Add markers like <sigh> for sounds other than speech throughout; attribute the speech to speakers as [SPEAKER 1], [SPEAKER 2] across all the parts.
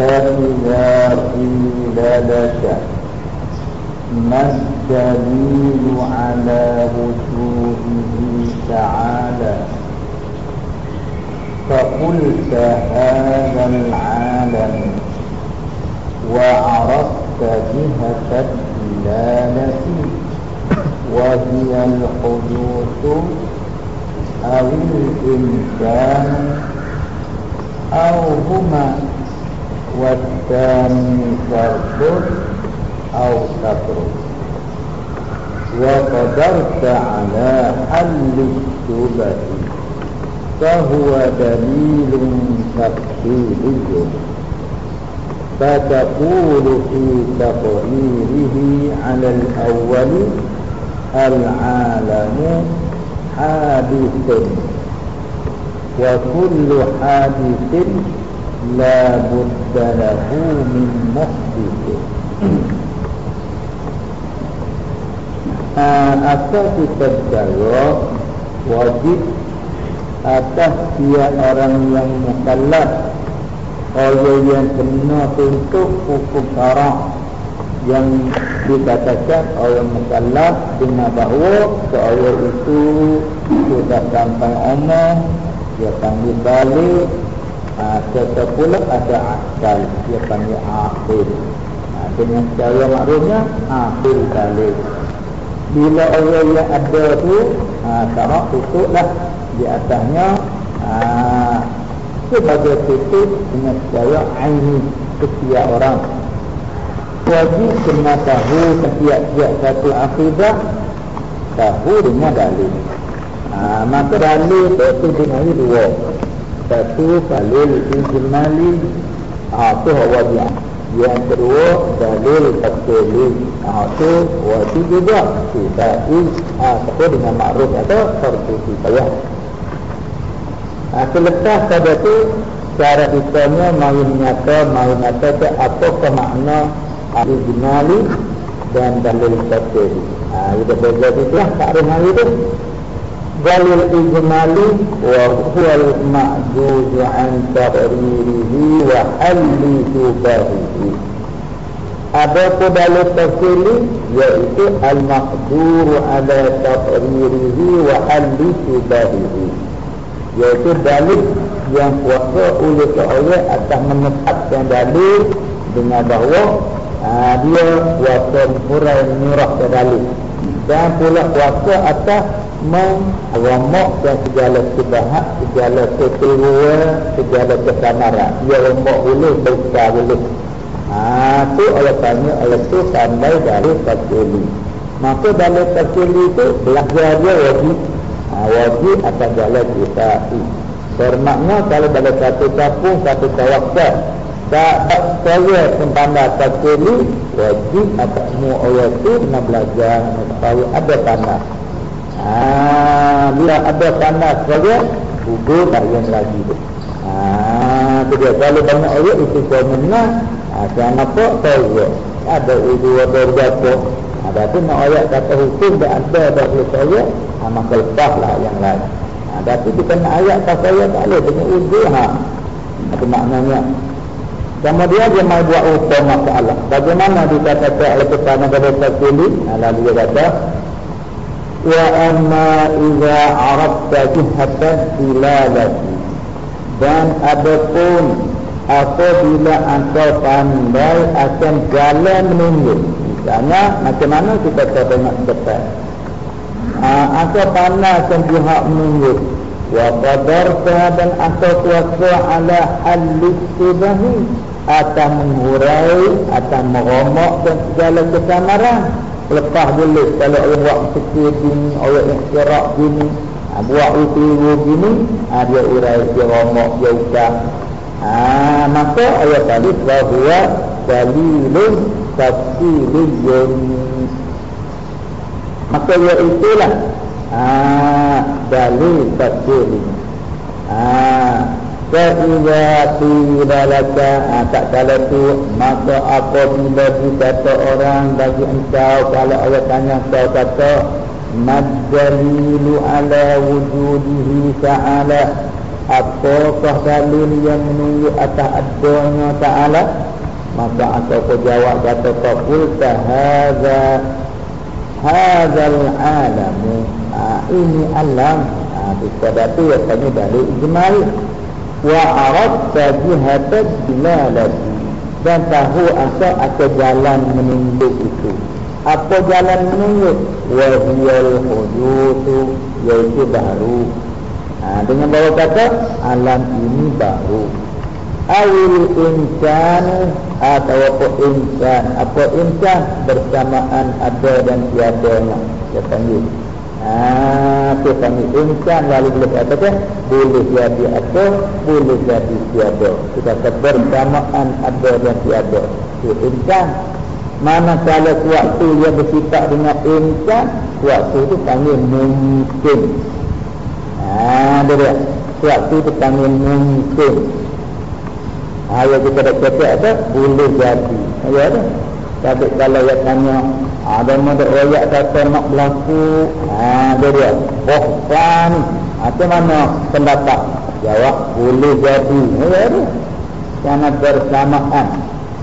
[SPEAKER 1] فإذا قيل لك ما الدليل على وجوده تعالى فقلت هذا العالم وعرفت جهة الدلالة وهي الحدوث أو الإمكان أو هما والثاني فرد أو تترك وقدرت على حل الشبه فهو دليل تفصيلي فتقول في تقريره على الأول العالم حادث وكل حادث لا بد له من محدث asal kita jawab wajib atas tiap orang yang mukallaf orang yang kena tuntut hukum syarak yang dikatakan orang mukallaf dengan bahawa seorang itu sudah sampai umur dia panggil balik ha, serta pula ada akal dia panggil akhir. Ha, dengan cara maklumnya akhir balik. Bila orang yang ada tu ha, syarak tutuplah di atasnya ha, sebagai tutup dengan cara aini setiap orang. Wajib kena tahu setiap-tiap satu akidah tahu dengan dalil. Ha, maka dalil itu dengan dua satu dalil ijmali itu wajib. Yang kedua dalil takwili ha, itu wajib juga. Kita ha, satu dengan makruf atau fardu kifayah ha, selepas pada itu cara ditanya mahu nyata mahu nyata apa ke makna ijmali dan dalil tafsir. Ah ha, kita belajar itu lah takrif hari itu. Dalil ijmali wa huwa al-ma'juz an taqririhi wa halli tubahihi. Ada pun dalil tafsir iaitu al-maqdur ala taqririhi wa halli tubahihi. Iaitu dalil yang kuasa oleh seorang atas menetapkan dalil dengan bahawa ha, dia kuasa murai murah kedali dan pula kuasa atas dan segala kebahat segala kekeliruan segala kesamaran. Dia remuk boleh besar boleh. Ha, tu oleh tanya oleh tu sampai dari takili maka dari takili itu belajar dia wajib. Ha, wajib atas jalan kita. Bermakna kalau dalam satu kampung satu kawasan tak saya sempanda takuli wajib atas semua orang itu nak belajar supaya ada tanah. Ha, bila ada tanah saja, tak yang lagi tu. Ha, tu dia kalau banyak orang itu kau menang, ha, jangan apa tahu ada udu ada berapa. Ada tu nak ayat kata hukum tak ada dah saya, ha, maka lepaslah yang lain. Ha, tapi kita nak ayat tak saya tak boleh dengan udu ha. Itu maknanya Kemudian dia mau buat hukum masalah. Bagaimana dikatakan oleh kepada Sakili? Lalu dia kata, Wa amma iza arabta jihatan ilalati. Dan adapun apabila engkau pandai akan jalan menunjuk. Misalnya, macam mana kita tengok depan. Uh, engkau pandai akan jihad menunjuk. Wa qadarta dan engkau kuasa ala halis atau mengurai atau meromok dan segala kesamaran. Lepas boleh kalau orang buat sekir gini orang yang kerak gini ha, buat utiru gini ha, dia urai dia romok dia ucap ha, maka ayat tadi bahawa dalilun tafsiriyun maka ia itulah ha, dalil tafsiriyun ha, Fa'idha qila laka ha, Tak kala tu Maka apabila dikata orang Bagi engkau Kalau Allah tanya Kau kata Maddalilu ala wujudihi ta'ala apakah dalil yang menunjuk atas adanya ta'ala? Maka aku jawab kata kaful tahadha hadzal alamu ha, ini alam. Ha, pada itu ya kami dalil ijmal wa aradta jihatat dilalati dan tahu asal atau jalan menunjuk itu. Apa jalan menunjuk? Wahiyal hudutu yaitu baru. Ha, dengan bawa kata alam ini baru. Awil insan atau apa insan. Apa insan? Bersamaan ada dan tiadanya. Dia panggil Ah, tu kami insan lalu boleh kata kan boleh jadi ada boleh jadi tiada. Kita kata ada dan tiada. Itu insan mana kalau waktu dia bersifat dengan insan waktu itu panggil mungkin. Ah dia waktu itu panggil mungkin. Ayat kita dah kata ada boleh jadi. Ya ada. Tapi kalau dia tanya ada mana ayat kata nak berlaku, ha dia dia. Oh, kan. Macam mana pendapat? Jawab boleh jadi. Ya ada. Karena bersamaan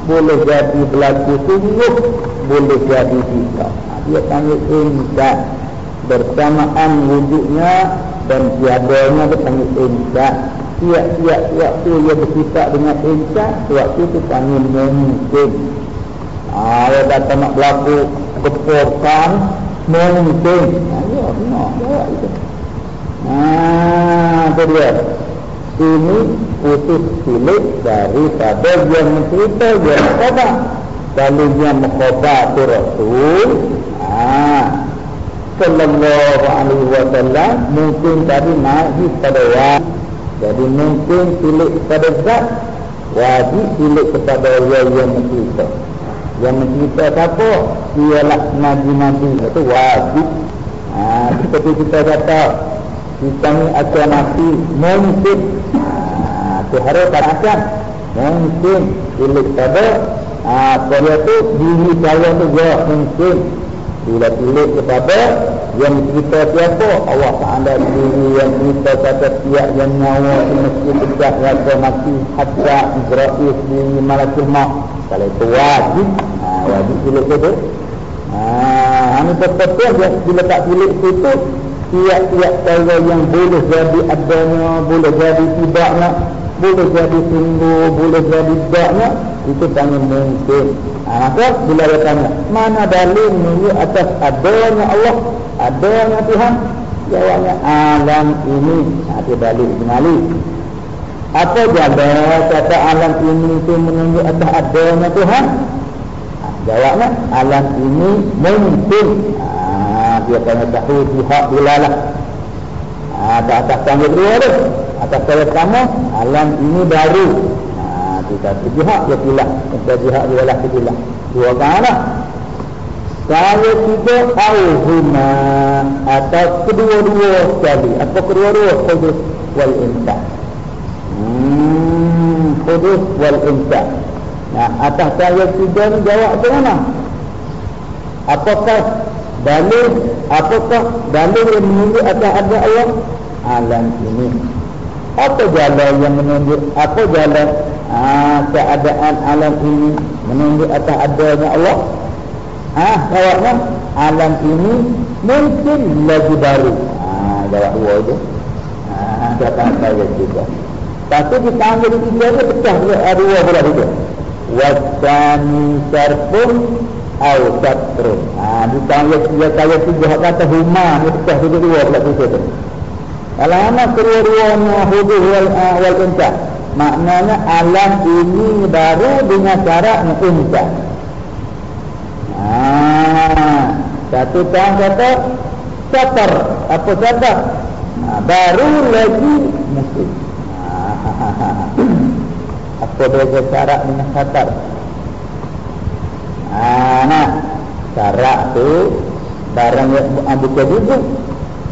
[SPEAKER 1] boleh jadi berlaku sungguh boleh jadi tidak. Ha, dia panggil insan bersamaan wujudnya dan tiadanya dia panggil insan tiap-tiap waktu ia bersifat dengan insan waktu itu panggil mungkin ah, dia kata nak berlaku ah, ya benar jawab itu. Ah, dia. Ini putus pilih daripada yang mencerita yang mengkhabar kalau yang mengkhabar itu Rasul. Ah, Sallallahu alaihi wasallam mungkin tadi naik pada waktu jadi mungkin pilih kepada zat Wajib pilih kepada yang mencerita Yang mencerita apa? Ialah Nabi-Nabi Itu wajib. Ha, Seperti kita kata Kita ni akan mati Mungkin. Ha, Itu harus akan Mungkin. Pilih kepada ha, Pada itu diri saya tu Mungkin. Bila pilih kepada yang kita siapa? Allah Ta'ala diri yang kita kata tiap yang nyawa mesti pecah rasa mati hatta Israel di malakul maut kalau itu wajib ha, wajib pilih itu ha, ini betul ya bila tak pilih itu tiap-tiap kaya yang boleh jadi adanya boleh jadi tidaknya boleh jadi sungguh boleh jadi tidaknya itu tanya mungkin. Ha, maka bila dia tanya mana dalil menunjuk atas adanya Allah adanya Tuhan? Jawabnya alam ini. Ada ha, dalil kenali apa jaga kata alam ini itu menunjuk atas adanya Tuhan. Ha, jawabnya alam ini mungkin. Ha, dia tanya tahu pihak bilalah ha, atas atas tanya dua tu. Atas saya sama alam ini baru. Kita berjihad dia pilih kita berjihad dia lah pilih dua kali saya tiga al-huma atau kedua-dua sekali. Apa kedua-dua? Wal insan hmm, kudus wal insan nah atas saya tiga ni jawab macam mana? Apakah dalil apakah dalil yang menunjuk atas ada Allah? Alam ini. Apa jalan yang menunjuk apa jalan ha, keadaan alam ini menunjuk atas adanya Allah? Ah ha, jawabnya alam ini mungkin lagi baru. Ah jawab dua itu ah kata saya juga tapi kita ambil tiga itu pecah dua dua pula itu wasani sarfun au satrun. Ah ha, ditanya tiga kali tiga kata huma itu pecah dua dua pula itu kalau anak kedua-dua hudu wal, uh, wal insan maknanya alam ini baru dengan cara insan ah, satu tahun kata satar. Apa satar? Ah, baru lagi muslim ah, apa beza cara dengan satar. Ah, nah. Cara tu barang yang ambil ke duduk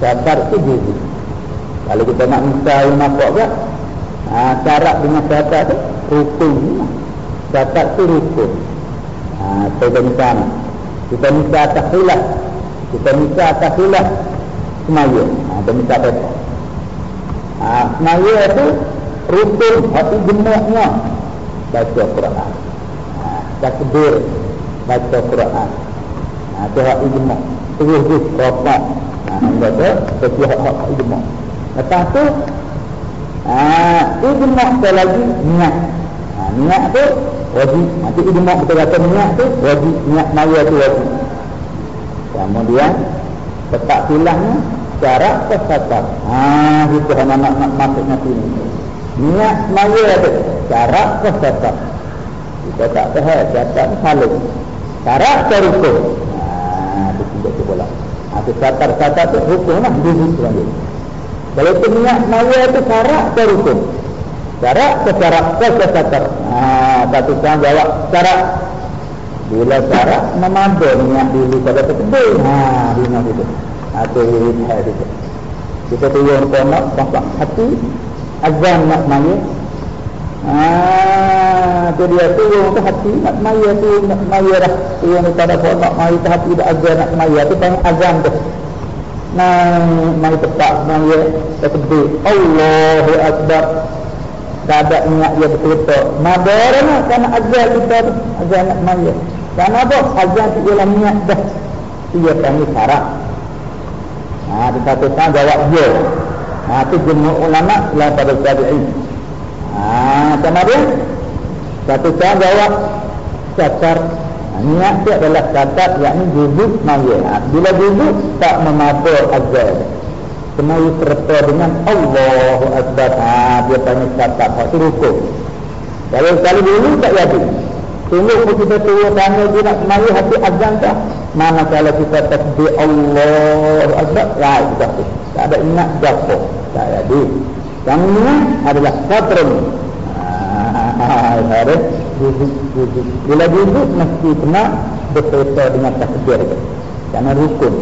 [SPEAKER 1] satar tu duduk kalau kita nak minta yang nampak kan ha, syarat dengan syarat tu rukun. Syarat tu rukun. Ha, kita minta kita minta atas hilang kita minta atas hilang semaya. Ha, kita minta apa? Ha, semaya tu rukun. Hati gemuknya baca Quran. Ha, takbir baca Quran. Ha, tu hati gemuk. Terus terus ropak. Ha, anda tu, setiap hati gemuk. Lepas tu, ha, ijmak tu lagi niat. Ha, niat tu wajib. Nanti ijmak kita kata niat tu wajib. Niat maya tu wajib. Kemudian, tetap silahnya cara kesatan. Ah, itu hanya nak, nak masuknya sini. Niat semaya ada cara kesatan. Kita tak tahu kesatan saling. Cara terhukum. Ah, itu tidak lah. Ah, kesatan-kesatan itu hukum lah. Duduk lagi. Kalau itu niat semaya itu cara terhukum. Cara secara kesatan. Ah, satu orang jawab cara bila cara memandu niat dulu pada terkebun. Ah, di mana hidayah itu. Kita tu yang konak bapak hati azan nak maya. Ah, tu dia tu yang tu hati nak maya tu nak maya dah. Tu yang tak ada nak maya tu hati dah azan nak maya tu panggil azan tu. Nah, mari tetap maya takbir. Allahu akbar. Tak ada ingat dia betul-betul. Madarana kerana azan kita tu azan nak maya. Kerana apa? Azan tu ialah niat dah. Dia panggil syarat. Ha, tetapi kan jawab dia. Ha, itu jumlah ulama selain pada tabi'in. Sama dia. Satu kan jawab cacar. Ha, niat dia adalah cacat yakni jujud maya. Ha, bila jujud tak memabur azal. Semua serta dengan Allahu Akbar. Ha, dia tanya cacat. Itu rukun. Kalau sekali dulu tak jadi. Tunggu kita tunggu tanya dia nak semaya hati azan tak? Mana kalau kita takbir Allah Akbar tu Tak ada ingat jatuh Tak ada Yang ini adalah satrun. Ada. Bila duduk mesti kena Berkata dengan takbir. Itu Karena rukun.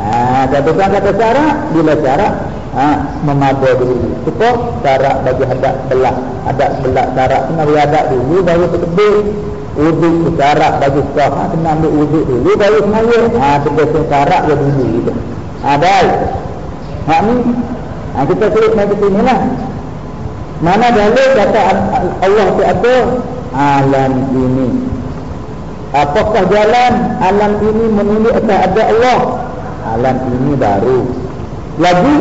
[SPEAKER 1] Ha, kata kata cara bila cara ha, memadu dulu. Cukup cara bagi hadap belah, hadap belah cara kena hadap dulu baru takbir wuduk secara bagi sah ha, kena ambil wuduk dulu baru semaya. Ha, kita dia dulu. Ha, baik ha, ni ha, kita naik ke sini lah. Mana dalil kata Allah itu ada alam ini. Apakah jalan alam ini menunjuk atas ada Allah? Alam ini baru. Lagi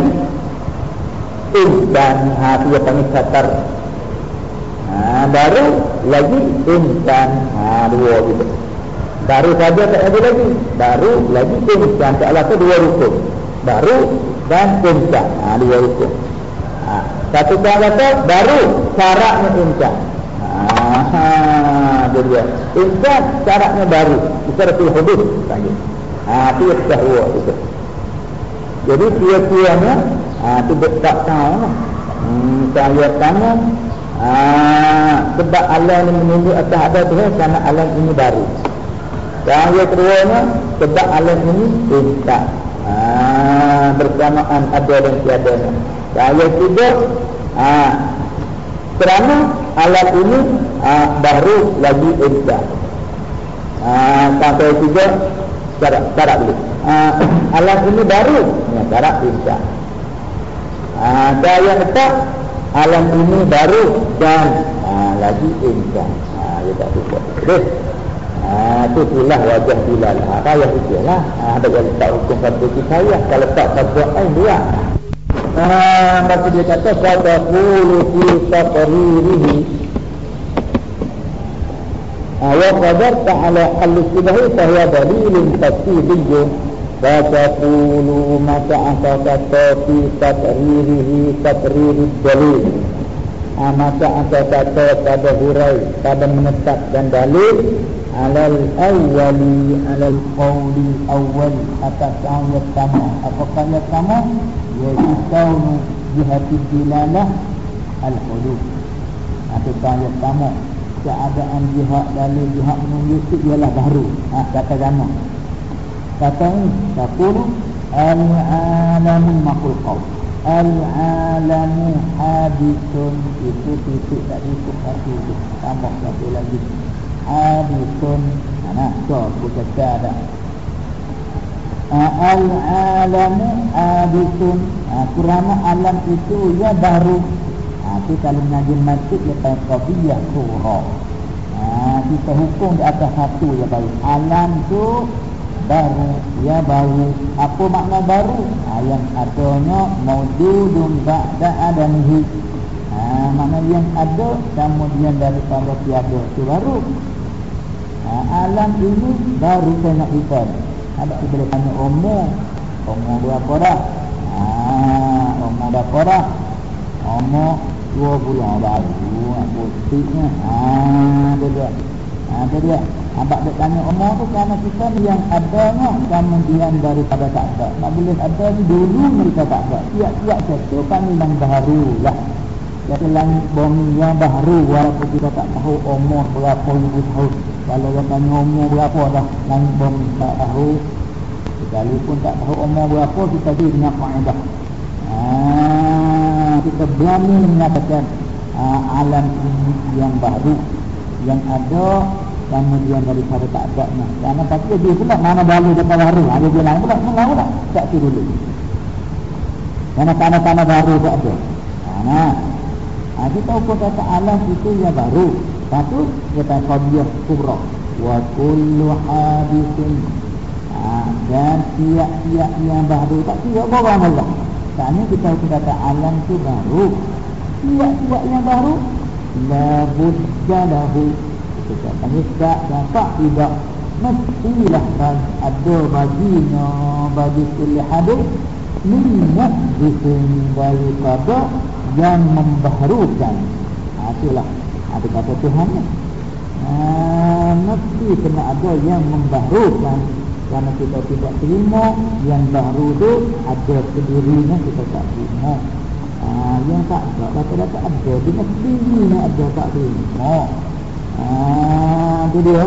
[SPEAKER 1] dan hati yang panggil satar ha, baru lagi insan ha, dua gitu. Baru saja tak ada lagi. Baru lagi insan tak ada tu dua rukun. Baru dan insan ha, dua rukun ha, satu kata kata baru syaratnya insan ha, ha, dia insan syaratnya baru. Kita rasul hudud lagi ha, itu yang sahwa itu. Jadi tiap-tiapnya ha, itu tak tahu lah. hmm, saya tanya Ah, sebab alam ini menunjuk atas ada Tuhan kerana alam ini baru. Yang keduanya sebab alam ini tidak ah, bersamaan ada dan tiada. Yang ketiga ah, kerana alam ini ah, baru lagi tidak. Ah, sampai tiga cara cara dulu. Ah, alam ini baru, ya, cara tidak. Ah, dan yang keempat alam ini baru dan ha, lagi insan. Ha, dia tak cukup. Terus. Itu itulah wajah bilal. Ha, raya itu lah. Ha, ada yang tak hukum pada saya. Kalau tak pada ain dia. Ha, maka dia kata, Kata kulu fi sataririhi. Ha, wa qadarta ala halli sibahi sahya dalilin tasibiyun. Fataqulu maka asa kata fi tatririhi tatriri dalil ha, Maka asa kata pada hurai pada menetapkan dalil Alal awali alal qawli awal atas ayat sama Apakah ayat sama? Yaitu kaunu jihati dilalah al-hudud Atau ayat sama Keadaan jihad dalil jihad menunjuk ialah baru. Ha, Kata sama kata ini Taqulu Al-alamu makul qaw Al-alamu hadithun Itu titik tadi itu satu itu Tambah satu lagi Hadithun Nah, so aku
[SPEAKER 2] Al-alamu abitun ha, Kerana alam itu ya baru ha, Itu kalau mengaji masjid Ya panggil kafiyah surah ha, Kita hukum di atas satu ya baru Alam tu baru Ya baru Apa makna baru ha, Yang adanya Maududun ba'da adamihi ha, Makna yang ada Kemudian daripada tiada Itu baru ha, Alam ini baru saya nak ibadah ada kita boleh tanya umur Umur berapa dah? Haa Umur berapa dah? Umur Dua bulan baru Aku siknya Haa Itu dia Haa Itu dia Abang dia tanya umur tu kerana kita yang adanya Kemudian daripada tak ada. Tak boleh ada ni dulu mereka tak ada. Tiap-tiap satu kami yang baru lah. Jadi langit bumi yang baru Walaupun kita tak tahu umur berapa ribu tahun kalau dia tanya umur berapa dah Langit bumi tak tahu. Sekalipun tak tahu umur berapa Kita pergi dengan kaedah ah, Kita berani menyatakan aa, ah, Alam ini yang baru Yang ada Kemudian daripada tak ada. Karena tapi dia pula mana baru dekat baru? Ada dia lain pula Mana pula Tak? Tu dulu. Karena tanah-tanah baru tak ada. Nah, ha, kita ukur kata alam itu yang baru satu kata qadiyah kubra wa kullu hadithin ha, dan tiap-tiap yang baru tak kira orang Allah. Tanya kita kata alam tu baru. Tiap-tiap yang baru la budda lahu. Kita tanya tak dapat tidak mestilah ada baginya bagi kulli hadis minyak bisin daripada yang membaharukan. Ha, itulah ada kata Tuhan ni. Ha, mesti kena ada yang membaharukan Kerana kita tidak terima Yang baru tu ada sendirinya kita tak terima. Ha, Yang tak ada, kata-kata ada. Dia sendirinya ada tak terima. Ha, Itu dia.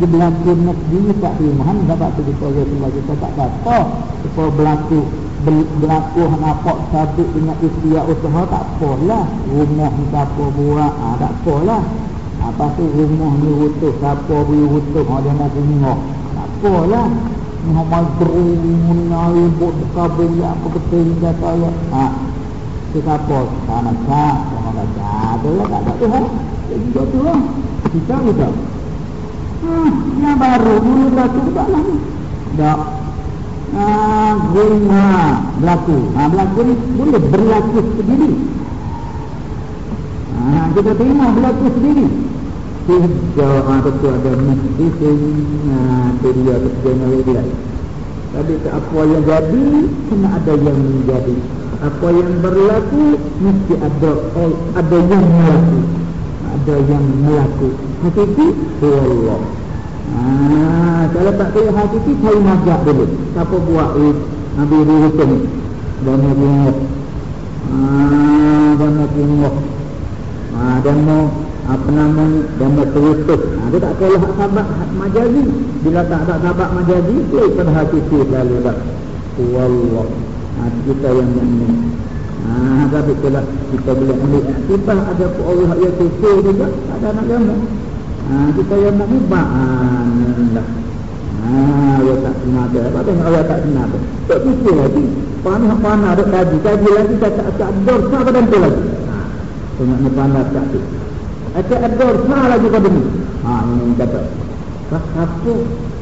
[SPEAKER 2] Dia berlaku sendiri tak terima. Han dapat kita kita tak kata. Supaya berlaku berlaku nampak sabit dengan ikhtiar usaha tak apalah. Rumah ni siapa buat. Ha, tak apalah. Apa tu rumah ni rutuh siapa beri rutuh ha, dia nak tengok. Tak apalah. Ni hamal berumur nari buat kabel ya apa kata ya ha itu siapa sana cak. Orang kata ada lah tak ada Tuhan jadi juga tu lah. Kita kita hmm, yang baru dulu berlaku tak lah tak guna berlaku. Ha, berlaku ni boleh berlaku sendiri. Ha, kita terima berlaku sendiri. Tidak ha, tentu ada mesti ha, itu dia kerjanya lagi. Tapi apa yang jadi, kena ada yang menjadi. Apa yang berlaku, mesti ada ada yang melaku. Ada yang melaku. Hakiki, Allah. Ah, kalau tak kaya hakiki cari mazhab dulu. Siapa buat ni? Nabi Ruhutun. Dan Nabi Nuh. Ah, dan Nabi Nuh. Ah, dan mau apa nama dan mau terutuk. Ah, dia tak kaya hak sahabat majazi. Bila tak ada sahabat majazi, dia pada hakiki lalu dah. Wallah. Ah, kita yang ini. Ah, tapi kalau kita boleh ambil aktifah ada Allah yang kufur juga, ada nak jamu. Ha, kita yang nak ubah lah. Ha, ya tak kenal dia. Apa yang awak tak kenal dia? Tak fikir lagi. Panah panah ada kaji. Kaji lagi tak tak tak dor sah pada tu lagi. Ha, ni panah tak tu. Ada dor sah lagi pada ni. Ha, ini kata. Apa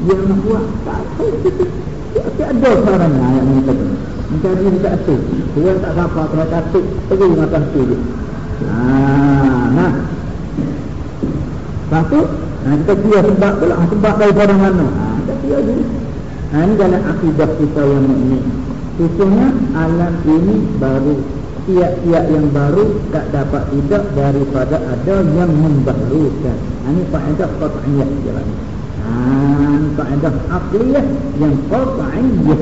[SPEAKER 2] yang nak buat? Tak tahu. Tak ada sarannya ayat ni kata. Mencari ni tak tu. Tuan tak apa, tak tak tu. Pergi makan tu dia. Ha, nah. Lepas tu, ha, kita kira sebab pula. Ha, sebab daripada mana? Ha, kita kira dulu. Ha, ini dalam akidah kita yang ini. Sesungguhnya alam ini baru. Tiap-tiap yang baru tak dapat tidak daripada ada yang membarukan. Ha, ini faedah qat'iyah. Ha, ini faedah akliyah yang qat'iyah.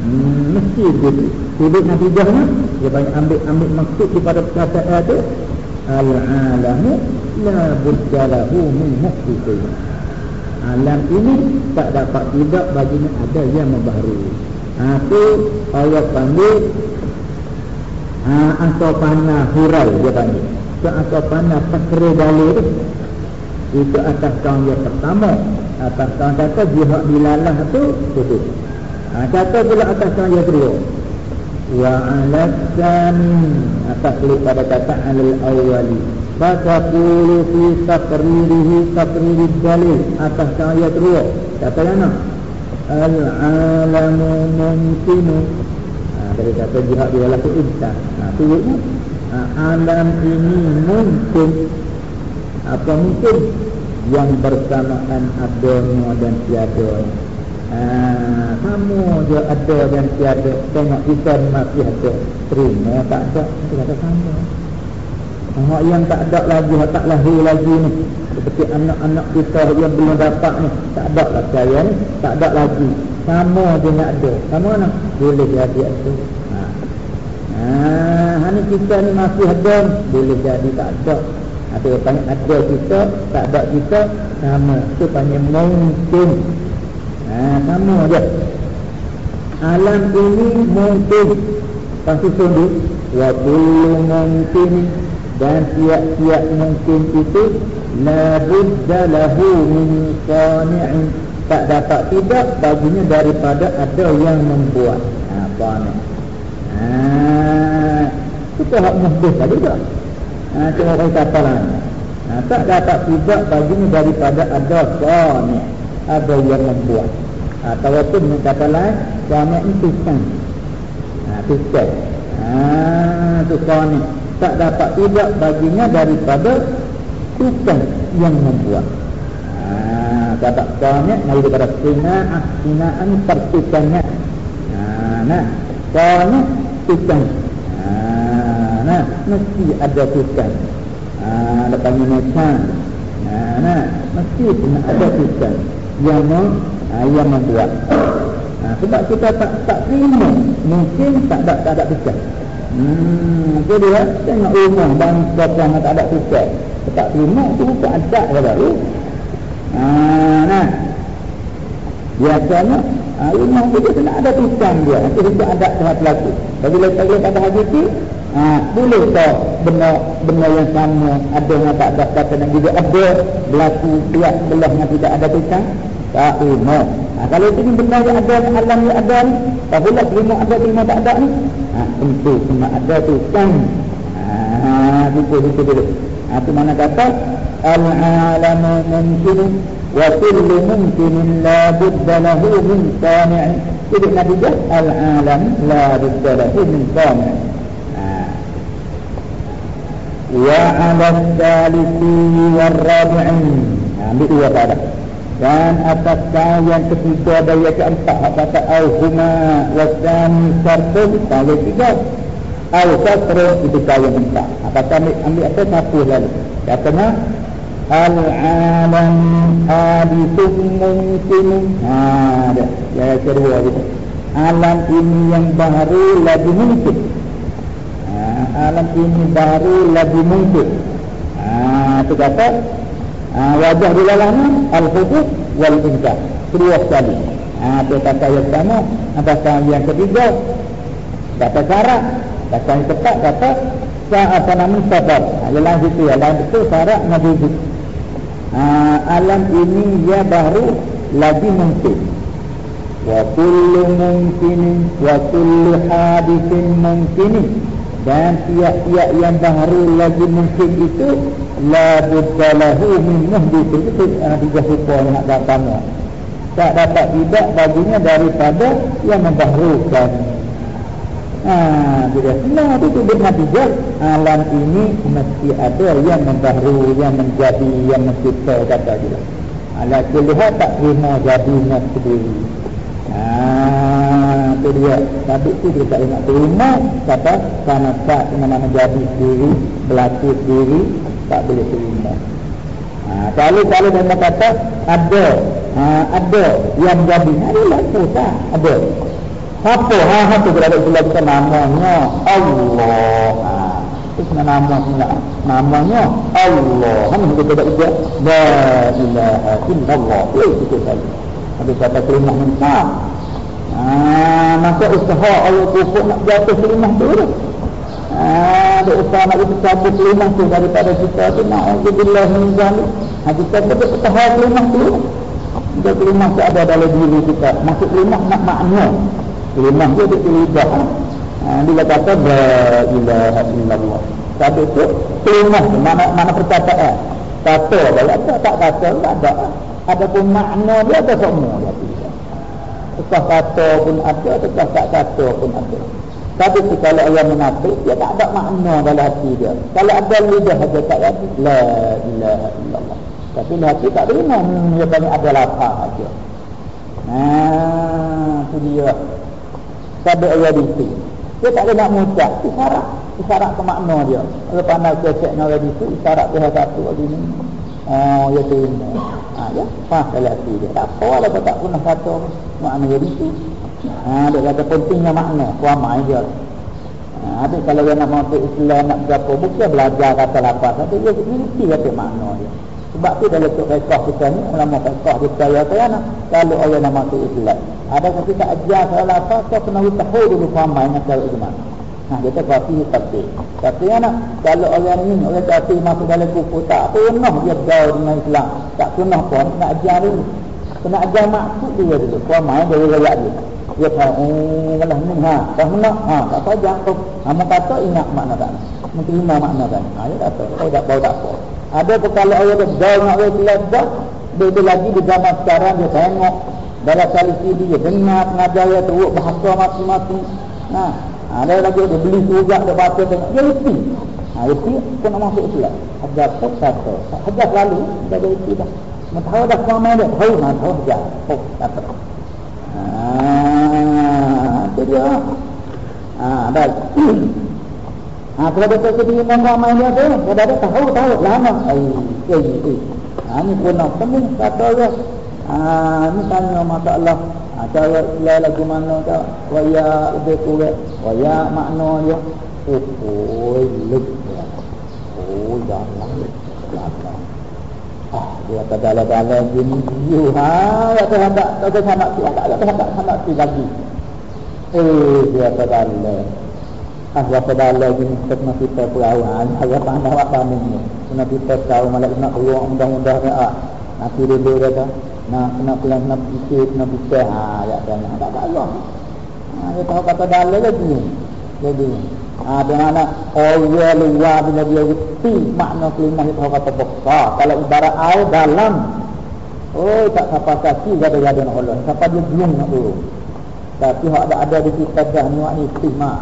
[SPEAKER 2] Hmm, mesti begitu. Sudut natijahnya, dia banyak ambil ambil maksud daripada perkataan itu. Al-alamu la buddalahu min muhdisin alam ini tak dapat tidak baginya ada yang membaharui. Ha, itu Allah panggil ha, asopana hurai dia panggil. Itu asopana pakri dali itu itu atas kaum yang pertama. Atas kaum kata jihad dilalah itu itu
[SPEAKER 1] Ha, kata pula atas saya kedua. Wa alassan atas pada kata alal awali. Fataqulu fi taqririhi taqririd dalil. Atas saya kedua. Kata yang? Al-alamu mumkinu. Ha, dari kata jihad dia tu intan. Ha, tu ha, alam ini mungkin. Apa mungkin? Yang bersamaan adanya dan tiada. Ah, kamu je ada dan tiada. Tengok kita masih ada. Terima tak ada? Itu kata sama Tengok yang tak ada lagi Tak lahir lagi ni. Seperti anak-anak kita yang belum dapat ni Tak ada lah saya ni Tak ada lagi. Sama je nak ada. Sama nak? Boleh jadi ada. Ha. Ha, ni kita ni masih ada. Boleh jadi tak ada. Ada yang ada kita, tak ada kita, sama. Itu panggil mungkin. Ha, sama je. Alam ini mungkin. Pasti sungguh wa mungkin dan tiap-tiap mungkin itu la budda lahu min sani'in tak dapat tidak baginya daripada ada yang membuat. Ha, apa ni ha, kita hak muhdih tadi tak? Ha, cuma orang kata lah. Ha, tak dapat tidak baginya daripada ada sani' ada yang membuat. Ataupun ha, kata lain suami itu kan? Ha, tukar ha, tukar ni tak dapat tidak baginya daripada tukang yang membuat. Ha, kata suami mari daripada sina'ah sina'ah ni pertukannya ha, nah suami tukang ha, nah mesti ada tukang ha, lepas macam ha, nah mesti ada tukang yang ha, yang membuat. Ha, sebab kita tak tak terima mungkin tak ada tak ada pecah hmm itu dia. Tengok rumah bangsa yang tak ada pecah tak terima itu bukan ada ke baru. Ha, nah. Biasanya ha, rumah itu tidak ada pisang dia. Itu tidak ada tempat lagi tapi lepas pada haji itu ha, boleh tak benda benda yang sama. Ada yang tak ada kata dan juga ada berlaku pihak belah yang tidak ada pisang tak terima. Ha, kalau ini benda yang ada, alam yang ada ni, tak boleh terima ada, terima tak ada ni. Ha, tentu cuma ada tu kan. Ha, itu, itu dulu. Ha, itu mana kata, Al-alamu mungkin wa kullu mungkin la budda lahu min sani'i. Jadi Nabi dah, Al-alam la budda lahu min sani'i. Ha. Wa ala salisi wa rabi'in. Ha, ambil dua pada dan atas yang ketiga dan yang keempat kata al-huma wasani sarfun kaya tiga. Al-sarfun itu kaya empat apa ambil, ambil apa satu lalu. Katanya al-alam hadithun mungkin. Ha, ada yang kedua itu alam ini yang baru lagi mungkin. Ha, alam ini baru lagi mungkin. Ha, itu kata ha, wajah di dalamnya al-hudud wal-injah kedua sekali. Ha, itu kata yang pertama kata yang ketiga kata syarat kata yang tepat kata apa nama sabar ha, ialah itu ialah itu syarat nabi ha, alam ini ya baru lagi mungkin. Wa kullu mungkin wa kullu hadithin mungkin dan tiap-tiap yang baru lagi mungkin itu la buddalahu min muhdith itu uh, tiga rupa yang nak datang tak dapat tidak baginya daripada yang membaharukan Ah, jadi semua itu tu bernatijah alam ini mesti ada yang membaharu, yang menjadi, yang mencipta kata dia. Alat kulihat tak terima jadinya sendiri. Ah, itu dia. Tapi itu dia tak nak terima kata sama tak mana menjadi sendiri, berlaku sendiri, tak boleh terima. Ha, kalau kalau dia kata ada, ha, ada yang jadi, ada lah tak? Ada. Apa? Ha, ha tu kita namanya Allah. Ha, itu kena nama pula. Namanya Allah. Ha, kita tidak juga. La ilaha illallah. Itu saja. Ada kata terima minta. Ha, maka usaha Allah kufuk nak jatuh terima tu. Ah, ada usaha nak kita cabut kelima tu daripada kita tu na'udzubillah min zalik ha, kita betul tahu kelima tu
[SPEAKER 2] Dia kelimah tu ada dalam diri kita. Masuk kelimah nak makna. Kelimah tu dia lidah. Ha, dia kata, La ilaha illallah. Tapi tu, kelimah tu, mana, mana perkataan. Kata ada, tak, kata, tak ada. Ada pun makna dia ada semua. Tekah kata pun ada, tekah tak kata pun ada. Tapi kalau orang menafik, dia tak ada makna dalam hati dia. Kalau ada lidah saja tak ada, La ilaha illallah. Tapi hati tak terima, hmm, dia banyak ada lapar saja. Haa, itu dia. Sabi ayat itu. Dia tak ada nak mengucap, isyarat. Isyarat ke makna dia. Kalau pandai cecek nak ayat itu, isyarat dia satu. Oh, ya terima. Ya, dalam hati dia. Tak apa lah, tak pernah kata makna ayat itu. Ha, dia kata pentingnya makna, kuamai dia. Ha, tapi kalau dia nak masuk Islam, nak berapa, bukan belajar kata lapar. Tapi dia mesti kata makna dia. Sebab tu dalam letak rekah kita ni, ulama rekah dia percaya ke anak. Kalau orang nak masuk Islam. Ada yang kita ajar kalau lapar, kau kena tahu dulu kuamai nak cara Islam. Nah, dia tak kafir tapi. Tapi anak, kalau orang ni, orang kafir masuk dalam kuku, tak pernah dia bergaul dengan Islam. Tak pernah pun, nak ajar dulu. Kena ajar maksud dia dulu. Kuamai dia rakyat dia dia tahu oh lah ni ha dah nak ha tak apa jatuh nama kata ingat makna kan menerima makna kan ha dia kata saya tak tahu tak apa ada perkara ayat dia dah nak dia belajar dia lagi di zaman sekarang dia tengok dalam kali CD dia dengar pengajar dia tu bahasa masing-masing nah ada lagi dia beli juga dia baca tengok dia isi ha pun nak masuk Islam ada apa kata ada lalu dia ada isi dah Tahu dah suami dia, tahu mana tahu dia, oh, tak tahu. Ah, itu dia. Ah, baik. Ah, kalau betul kita imam ramai dia tu, dia dah tahu tahu lama. Ai, ai, ai. Ah, ni pun nak temu kata dia. Ah, ni tanya masalah. Ah, cara lah lagu mana tu? Waya lebih kurang. Waya makna dia. Oh, oh, lep. Oh, jangan. Jangan. Ah, dia kata dalam-dalam gini you ha tak ada tak tu tak ada tak ada sama tu lagi eh dia kata dalam ah apa dalam gini kita kita perawan saya pandai apa ni kena kita tahu malah nak keluar undang-undang ni ah nanti dia dia kata nak kena pulang nak fikir kena fikir ha ya tak ada Allah ha dia tahu kata dalam lagi jadi Ha, di mana orang luar bila dia reti makna kelimah itu kata besar. Kalau ibarat air dalam, oh tak siapa kaki gada-gada nak Allah. Siapa dia belum nak dulu. Tapi hak ada ada di kita dah ni wak ni istimah.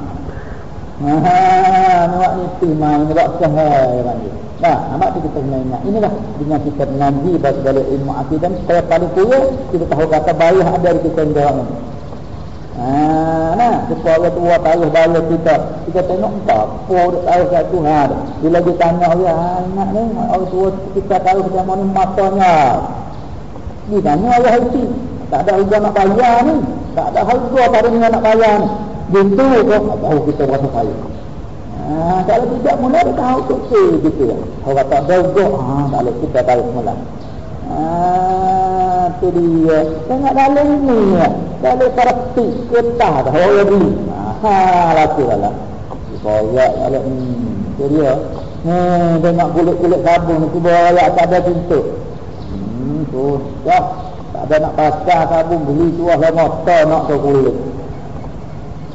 [SPEAKER 2] Ha, ni wak ni istimah, ni wak sahai kan dia. Nah, amat tu kita kena ingat. Inilah dengan kita mengaji bagi balik ilmu akidah. Supaya paling kurang, kita tahu kata baik ada di kita yang jawab Ha, nah, supaya tua tahu balik kita. Kita tengok tak apa dia tahu satu hal. Bila dia tanya dia, ha, ingat ni, orang tua kita tahu kita mana matanya. Dia tanya ayah itu. Tak ada harga nak bayar ni. Tak ada harga pada ni nak bayar ni. Gitu kok, tahu kita rasa kaya. Ha, kalau tidak mula dia tahu tu ke gitu ya. Kalau tak ada ha, tak boleh kita tahu semula. Ah, tu dia. Tengok dalam ni ya. Dalam praktik ketah dah orang beli. Ha, laku lah. Boyak dalam ni. Tu dia. Hmm, tengok kulit-kulit sabun tu boyak tak ada pintu. Hmm, susah. Tak ada nak pasang sabun beli tu lah motor nak tu kulit.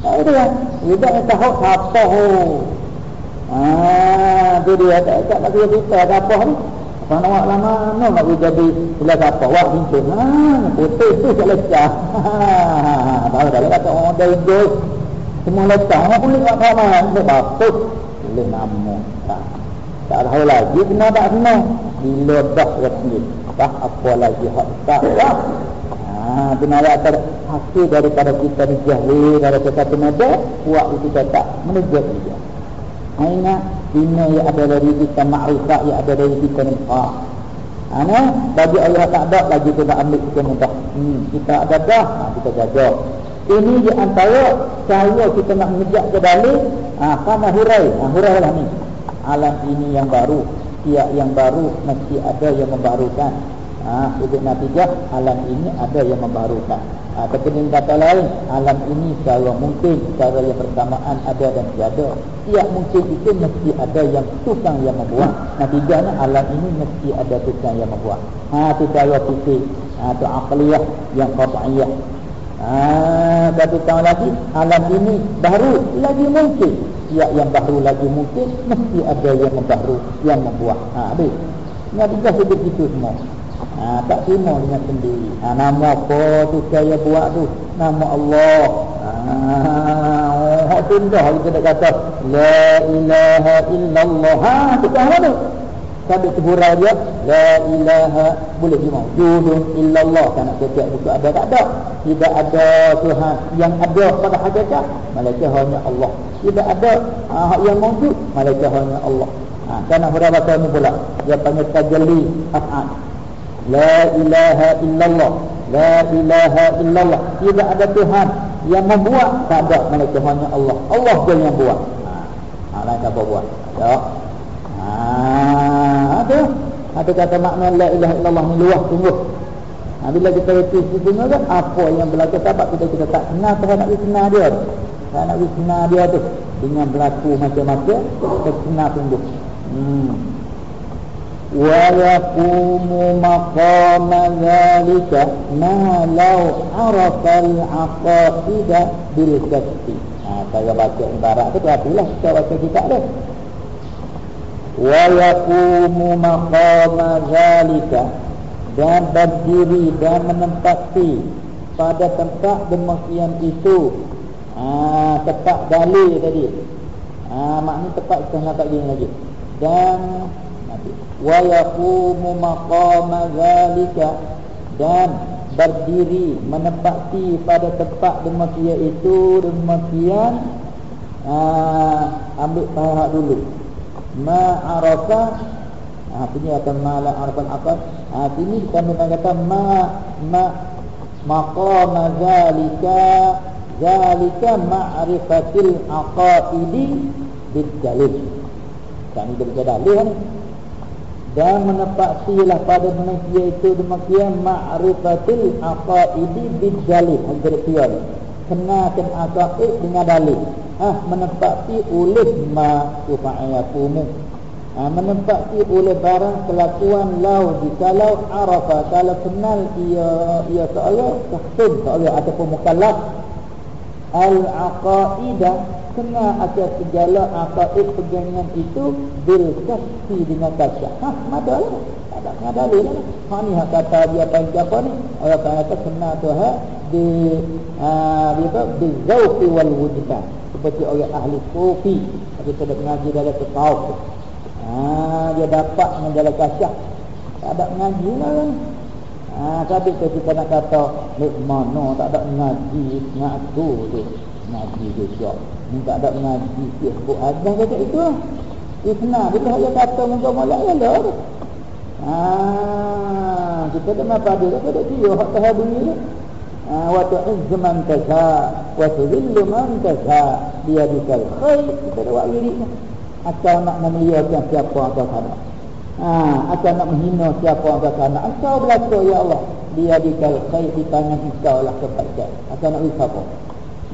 [SPEAKER 2] Tak ada. Tidak yang tahu apa. Ah, tu dia. Tak tak nak kita apa ni. Kalau awak lama, no, nak jadi Bila siapa, awak pimpin ha, Putih tu <laughs> tak lecah. Ha, Tahu dah, kata orang dah hidup Semua lecah, orang boleh nak sama. Dia bagus. Boleh nama. Tak, tak tahu lagi, kena tak kena? Bila dah resmi Tak apa lagi, hak? Tak dah Ha, kena ada hasil daripada kita dijahil daripada satu meja, buat itu tak menegak dia. Aina Bina yang ada dari kita ma'rifah yang ada dari kita nifah Ana bagi Allah tak ada lagi kita ambil kita mudah. Hmm, kita ada dah, ha, kita jaga. Ini di antara cara kita nak mengejar ke dalil, ha, karena hurai, ha, hurai lah ni. Alam ini yang baru, tiap yang baru mesti ada yang membarukan. Ah, sudut natijah alam ini ada yang membaharukan. Ah, tapi dengan kata lain, alam ini secara mungkin, secara yang bersamaan ada dan tiada. Tiap mungkin itu mesti ada yang tukang yang membuat. Natijahnya alam ini mesti ada tukang yang membuat. Ha, itu cara fikir. Ha, itu akliyah yang qat'iyah. Ha, satu tahun lagi, alam ini baru lagi mungkin. Tiap yang baru lagi mungkin, mesti ada yang membaru, yang membuat. Ha, habis. Natijah sebut itu semua. Ha, tak terima dengan sendiri. Ha, nama apa tu saya buat tu? Nama Allah. Ha, hak tundah kita nak kata la ilaha illallah. Ha, tu dah mana? Sambil teburai dia La ilaha Boleh terima Judun illallah Tak nak cakap itu ada tak ada Tidak ada Tuhan Yang ada pada hakikat Malaikat hanya Allah Tidak ada uh, Yang mewujud Malaikat hanya Allah Ha, kan nak berapa ni pula Dia panggil tajalli Af'ad La ilaha illallah. La ilaha illallah. Tidak ada Tuhan yang membuat Tak ada mereka hanya Allah. Allah je yang buat. Ha, ha tak buat? Ya Ha, tu Ada kata makna la ilaha illallah ni luas sungguh. Ha, Bila kita reti situ kan Apa yang berlaku sebab kita kita tak kenal terhadap wisna dia. Terhadap wisna dia tu. Dengan berlaku macam-macam Kita kenal sungguh. Hmm ويقوم مقام ذلك ما لو عرف العقائد بالكشف ha, saya baca ibarat tu perhatilah kita baca kita tu ويقوم مقام ذلك dan berdiri dan menempati pada tempat demikian itu ha, tempat dalil tadi ha, maknanya tempat setengah tak gini lagi dan wa yaqumu maqama zalika. Dan berdiri menempati pada tempat demikian itu demikian ah, ambil tahap dulu. Ma arafa ha punya kata ma la arafan aqad sini kami kata ma ma maqama zalika zalika ma'rifatil aqaidi bid dalil kan ini dia ni dan menepatilah pada manusia itu demikian ma'rifatil aqaidi bid dalil hadir ni kenakan aqaid dengan dalil. Ah menepati oleh ma tufa'ayatumu ah menepati oleh barang kelakuan lau jikalau arafa kalau kenal ia ia seolah tahsin seolah ataupun mukallaf al aqaidah kena ada segala aqaid pegangan itu bil kasfi dengan kaca. Ha, ada lah. Tak ada kena dalil lah. Ha ni hak kata dia panggil apa ni? Orang kata kena tu ha di uh, dia apa? Di zauqi wal wujdan. Seperti orang ahli sufi. Kita dah mengaji dalam tasawuf. Ha, dia dapat menjaga kaca. Tak ada mengaji lah. Ha, tapi kita nak kata, mana tak ada mengaji, ngaku tu. Ngaji juga tak ada mengaji sikit sebut azan kata itu. Lah Isna bila dia kata muka malak ya lah Haa Kita dah apa dia kata dia dia Hak tahu bunyi ni. Haa Wa tu'izzu man tasha Wa tu'zillu man tasha. Dia dikal Kita lirik ni. Asal nak memuliakan siapa yang kau Haa Asal nak menghina siapa yang kau sana Asal berlaku ya Allah Dia dikal khair Di tangan engkau lah kepada Asal nak wisap apa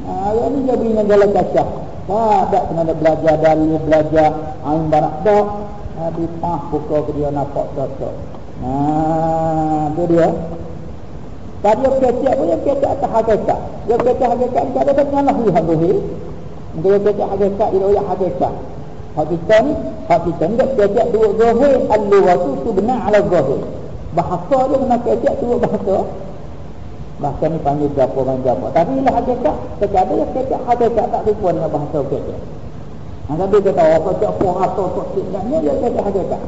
[SPEAKER 2] Ha, yang ni dia beri negara kacah. Tak ada kena ada belajar dari belajar ain barak dak. Habis pah buka ke dia nampak cocok. Ha, tu dia. Tadi dia kecek pun yang kecek atas hakikat. Dia kecek hakikat tak ada tanya lah lihat dohi. Dia kecek hakikat dia hakikat. Hak kita ni, hak kita ni kecek dua zahir, al-lughatu tu benar ala zahir. Bahasa dia kena kecek dua bahasa. Bahasa ni panggil japa dengan japa. Tapi ialah hakikat. Terkadang ya hakikat, hakikat tak lupa dengan bahasa hakikat. Ha, tapi dia kata, apa cak puan rasa untuk sikitnya, dia kata hakikat.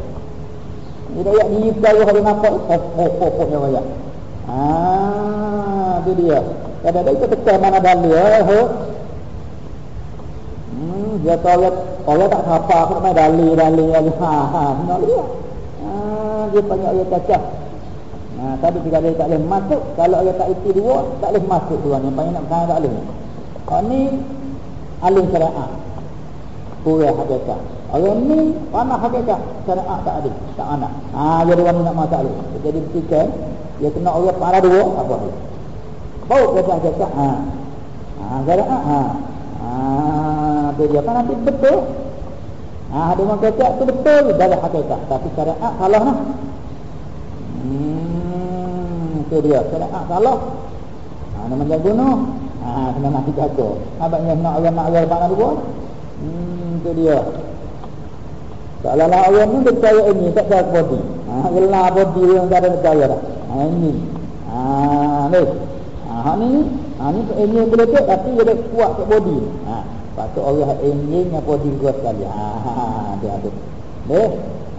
[SPEAKER 2] Dia tak ni percaya hari nampak, pokok-pokok dia raya. Ah, itu dia. Kadang-kadang kita tekan mana dalil, eh, Hmm, dia tahu Allah tak apa aku main dalil dalil ha ha nak dia. Ah, dia banyak ayat cacah. Ha, tapi jika dia tak boleh masuk, kalau dia tak isi dua, tak boleh masuk dua ni. Banyak nak berkata tak boleh. Ha, ni alim syariah. kurang hakikat orang ni panah hakikat syariat tak ada tak ada ha, jadi orang nak masalah jadi berfikir dia kena orang parah dua apa dia bau kata hakikat ha. ha, syariat ha. ha, tu dia kan nanti betul ha, ada orang kata tu betul dalam hakikat tapi syariat salah lah hmm, tu dia syariat salah ha, dia bunuh ha, kena nak jaga abangnya nak orang nak orang dua hmm, tu dia Seolah-olah orang ni percaya ini, tak percaya body. Ha, gelar body yang tak ada percaya dah. Ha, ini. Ha, ni. Ha, ni. Ha, ni ini boleh tu, tapi dia kuat ke body. Ha, orang ini yang body kuat sekali. Ha, ha, ha, dia ada. Deh.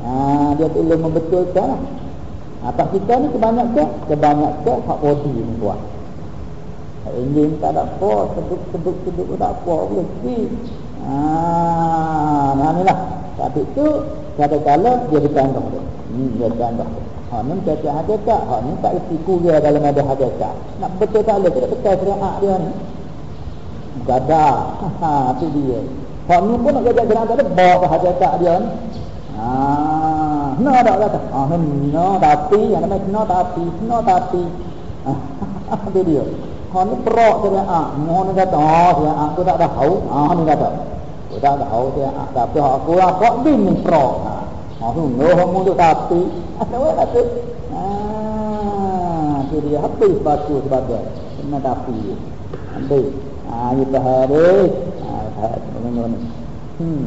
[SPEAKER 2] Ha, dia tolong membetulkan lah. Atas kita ni kebanyakan, kebanyakan hak body ni kuat. Enjin tak ada apa, seduk-seduk-seduk tak apa, boleh. Ah, nah ni lah. Tapi tu kadang-kadang dia ditanggung tu. Hmm, dia ditanggung tu. Ha, ni macam hakikat. Ha, ni tak reti kuliah dalam ada hakikat. Nak betul tak boleh. Tidak betul dia ni. Gada. <laughs> Ha, tu dia. Ha, ni pun nak kerja gerak ada bawa ke hakikat dia ni. Ha, no tak kata. Ha, no tapi. Yang namanya no tapi. No tapi. Ha, <laughs> tu dia. Ha, ni perok syariat. Mohon kata. Ha, syariat tu tak tahu. Ha, ni kata. Kita tak tahu dia tapi aku lah kok bin ni pro. Ha tu noh mu tu tapi <laughs> ada apa tu? Ah tu dia habis batu sebagai kena tapi. Ambil. Ah itu hari. Ah hari Hmm.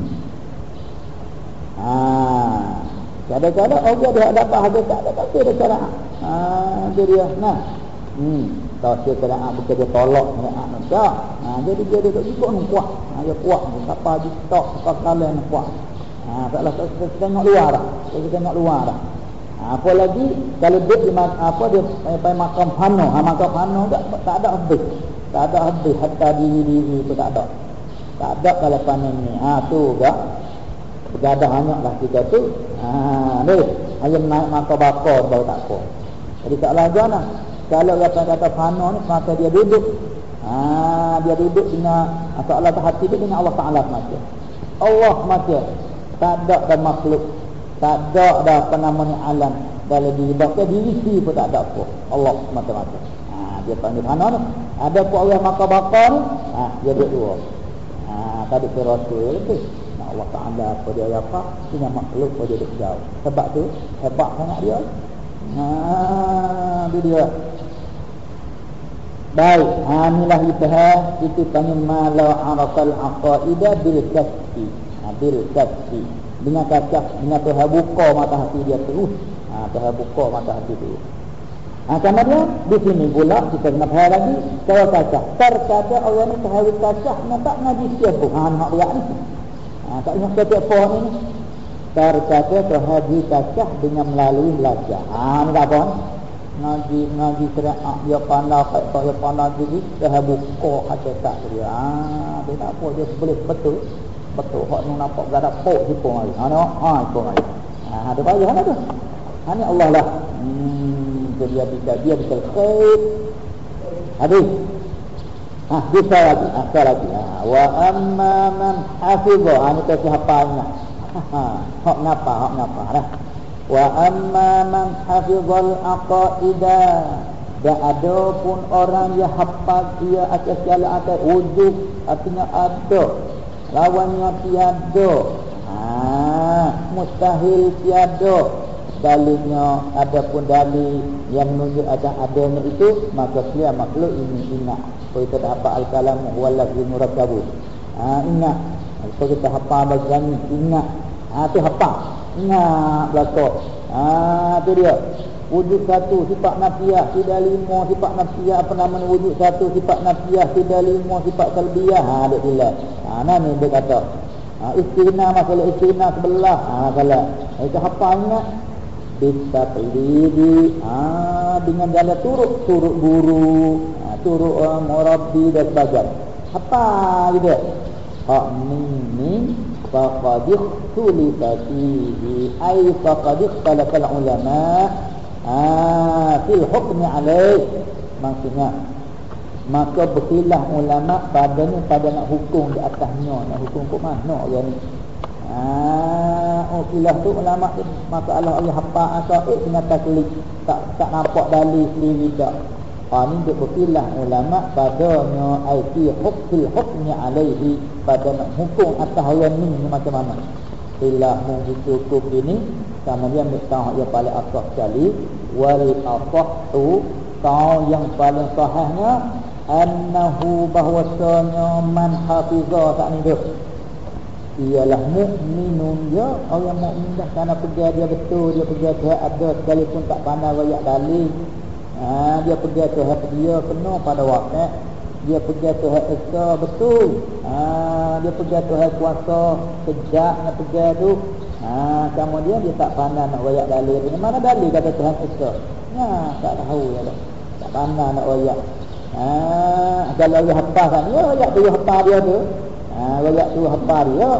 [SPEAKER 2] Ah kadang-kadang orang dia dapat harga tak ada tapi dia cara. Ah tu dia. Nah. Hmm. Kalau dia ah bukan dia tolak kena ah tak. Ha, jadi dia duduk ikut ni kuat. Ha, dia kuat ni. Siapa haji stok, siapa kalian ni kuat. Ha, taklah kita tengok luar dah. Kita tengok luar dah. Ha, apa lagi kalau dia di apa dia pai makam pano, ha makam pano tak tak ada habis. Tak ada habis hatta diri diri itu tak ada. Tak ada kalau panen ni. Ha tu gak. Begadah banyak lah kita tu. Ha ni ayam naik makam bakar baru tak apa. Jadi tak lah. Kalau kata-kata fana ni maka dia duduk. Ha, dia duduk dengan atau Allah hati dia dengan Allah Taala semata. Allah semata. Tak ada dan makhluk. Tak ada dah apa namanya alam dalam diri bahkan diri si pun tak ada apa. Allah semata-mata. Ha, dia panggil fana ni. Ada pun orang maka bakar ha, dia duduk dua. Ha, tadi ke rasul tu. Allah Ta'ala apa dia apa Dengan makhluk apa dia jauh. Sebab tu Hebat sangat dia. Haa Itu dia. Baik, ha, inilah ibhah Itu panggil Mala arafal aqaidah bil kasfi ha, Bil kasfi Dengan kacak, dengan Tuhan buka mata hati dia terus. Ha, Tuhan buka mata hati dia Ha, kemudian di sini pula kita kena faham lagi kalau kacak terkadang orang ni tahu kacak nak ngaji siapa ha nak buat ni. Ha, tak ingat setiap pohon ini terkadang terhaji kacak dengan melalui belajar ha ni apa? Ngaji ngaji cerak dia pandai kat dia pandai jadi dah buka hati tak dia. Ah dia tak apa dia boleh betul. Betul hak ni nampak gadak pok di pun hari. Ha no ha pun hari. Ha ada bayar ada tu. Ha ni Allah lah. Hmm dia bisa dia bisa khair. Hadis ha bisa lagi. Asal lagi. Ha wa amma man hafizha ha ni tu hafalnya ha hak napa hak napa dah Wa amma man hafizal aqaida. Dan ada pun orang yang hafal dia atas jalan atas wujud Artinya ada. Lawannya tiada. Ha, Mustahil tiada Dalilnya ada pun dalil yang menunjuk ada adanya itu Maka dia makhluk ini Kalau kita hafal al-kalam Wallahi murakabu ha, Ingat. Kalau kita hafal bagian ingat. Ha, Itu hafal. Ingat belakang. Ha, tu dia. Wujud satu sifat nafiah tidak lima sifat nafiah apa nama wujud satu sifat nafiah tidak lima sifat salbiah ha dia bila ha nah ni dia kata. Ha istina masalah istina sebelah. Ha kalau itu apa ingat bisa pelidi ha dengan jalan turut turut guru ha, turut orang murabbi dan sebagainya. Apa gitu? Ha ni ni faqad ikhtalafa fihi ay faqad ikhtalafa ulama ah fil hukm alaih. Maksudnya maka berkilah ulama padanya pada nak hukum di atasnya. Nak hukum kok mana orang ni Ah, oh kilah tu ulama tu masalah Allah hafal asal eh kena taklik tak tak nampak dalil sendiri tak. Ha ni dia berkilah ulama padanya aiti hukmil hukmi alaihi pada nak hukum atas orang ni macam mana. Ilah mungkin cukup ini sama dia minta yang paling asal sekali wal asah tu kau yang paling sahihnya annahu bahwasanya man hafizah tak ni dia ialah mukminun. Dia orang mukmin dah kerana pergi dia betul dia pergi ke ada sekalipun tak pandai royak dalil ha, dia pergi ke dia kena pada waktu. Dia pergi ke esa betul. Ha, dia pergi ke kuasa sejak nak pergi tu. Ha, kemudian dia tak pandai nak royak dalil di mana dalil kata Tuhan esa ha, tak tahu ya tak pandai nak royak. Ha, kalau dia hafal kan ya royak tu hafal dia tu Ha, royak tu hafal dia.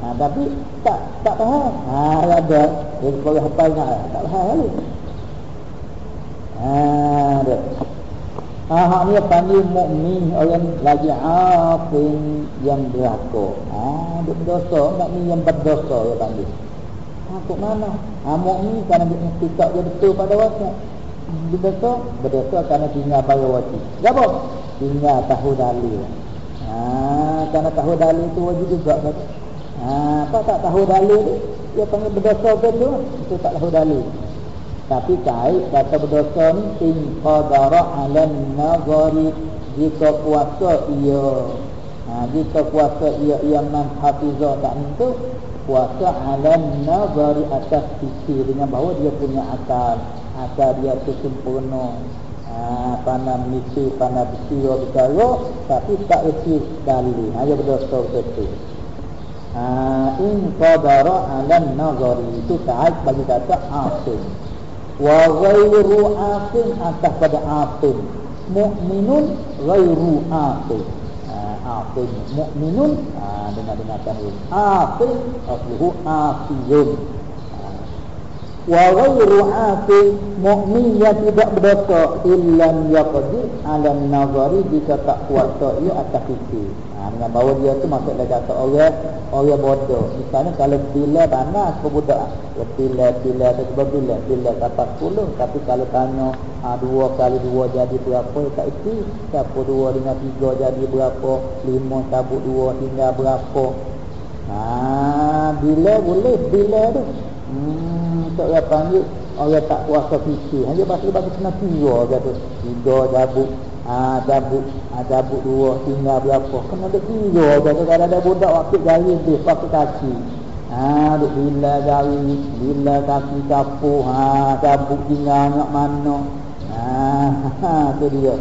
[SPEAKER 2] Ha, tapi tak tak faham. Ha, ada. Dia kalau hafal ingat tak faham lagi. Ha, ada. Ha, hak ni panggil mukmin orang lagi afin yang berlaku. Ha, dia berdosa, nak ni yang berdosa dia panggil. Ha, kok mana? Ha, mukmin kerana dia mesti tak dia betul pada waktu. Berdosa, berdosa kerana tinggal pada waktu. Apa? Tinggal tahu dalil. Ha, kerana tahu dalil itu wajib juga kan? Ha, apa tak tahu dalil tu? Dia panggil berdosa ke tu? Itu tak tahu dalil. Tapi kait kata berdosa ni in qadara 'ala nazari jika kuasa ia ha, jika kuasa ia ia man tak itu kuasa 'ala nazari atas fikir dengan bahawa dia punya akal akal dia tu sempurna Ha, panah misi, panah besi, bicara Tapi tak isi dalil Hanya berdosa betul ha, In qadara alam nazari Itu ta'ad bagi kata asin Wa ghairu asin atas pada asin Mu'minun ghairu asin ha, Asin Mu'minun ha, Dengar-dengarkan ini. Asin Asluhu asiyun wa ghairu afi mukmin tidak berdosa illam yaqdi ala nazari jika tak kuasa ia atas fikir. Ha, dengan bahawa dia tu masuk dalam kata orang orang bodoh. Misalnya kalau bila panas ke budak ya, bila bila tu sebab bila bila kata 10 tapi kalau tanya ha, dua kali dua jadi berapa tak itu siapa dua dengan tiga jadi berapa lima tabuk dua tinggal berapa. Ha, bila boleh bila tu. Hmm, tak orang panggil orang tak kuasa fikir. Hanya bahasa bahasa kena tiga kata tiga dabuk ah dabuk ah dabuk dua tinggal berapa. Kena ada tiga kata kalau ada budak waktu jari dia pakai kaki. Ah duk bila jari bila kaki capu ha dabuk tinggal nak mana. Ah <laughs> tu dia.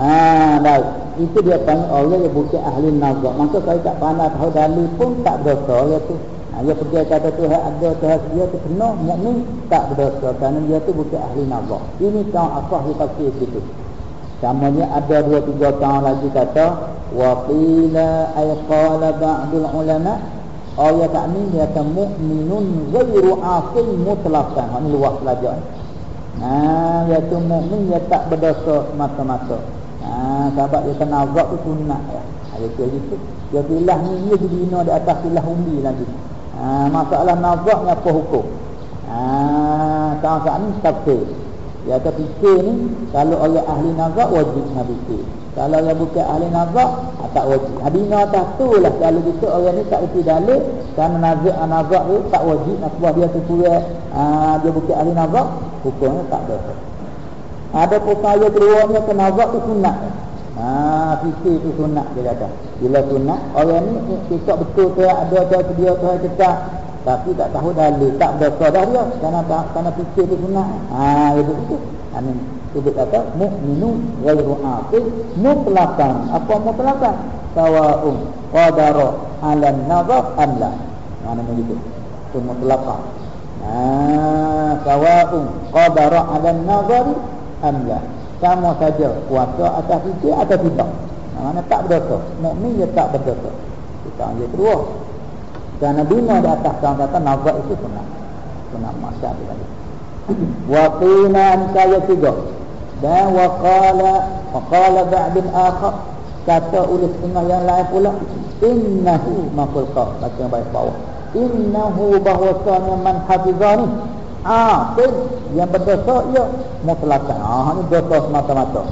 [SPEAKER 2] Ah, baik. Itu dia panggil orang yang bukan ahli nazar. Maka kalau tak pandai tahu dalil pun tak berdosa. Dia tu dia pergi kata Tuhan ada Tuhan dia tu kena mukmin tak berdosa kerana dia tu bukan ahli nazar. Ini kau asah di tafsir gitu. Sama dia ada dua tiga tahun lagi kata wa qila ay qala ba'dul ulama Oh ya tak ni dia kata mukminun ghairu asin mutlaqan. Ini luas pelajar. Nah, dia tu mukmin dia tak berdosa mata-mata. Nah, sebab dia kena azab tu sunat ya. Ada tu gitu. Dia pilih ni dia dibina di atas pilah umbi lagi. Ha, masalah nazak ni apa hukum? Ha, saat ni tafsir. Ya kata fikir ni kalau orang ahli nazak wajib nak fikir. Kalau yang bukan ahli nazak ha, tak wajib. Hadina atas tu lah kalau gitu orang ni tak isi dalil kerana nazak nazak tu tak wajib nak buat dia tu pula ha, dia bukan ahli nazak hukumnya tak ada. Ada pun saya keluarnya ke nazak tu sunat. Ha, fikir tu sunat dia kata. Bila sunat, orang ni kita betul tu ada ada dia tu cakap. Tapi tak tahu dalil, tak berdosa dah dia. Kerana, kerana fikir tu sunat. Ha, itu itu. Amin. Itu kata, mu'minu ghairu aqil mutlaqan. Apa mutlaqan? Sawa'un qadara ala nazar amla. Mana begitu? Itu mutlaqan. Ha, sawa'un qadara ala nazar amla sama saja kuasa atas fikir atau tidak. Mana tak berdosa. Mukmin dia tak berdosa. Kita ambil kedua. Kerana bina di atas kawan kata nazar itu sunat. Sunat masyarakat tadi. <clears throat> Wa qina saya tiga. dan waqala waqala ba'dun akhar kata oleh setengah yang lain pula innahu maqul qaf baca yang baik bawah innahu bahwasanya man hafizani ah yang berdosa ia mutlak ah ni dosa semata-mata.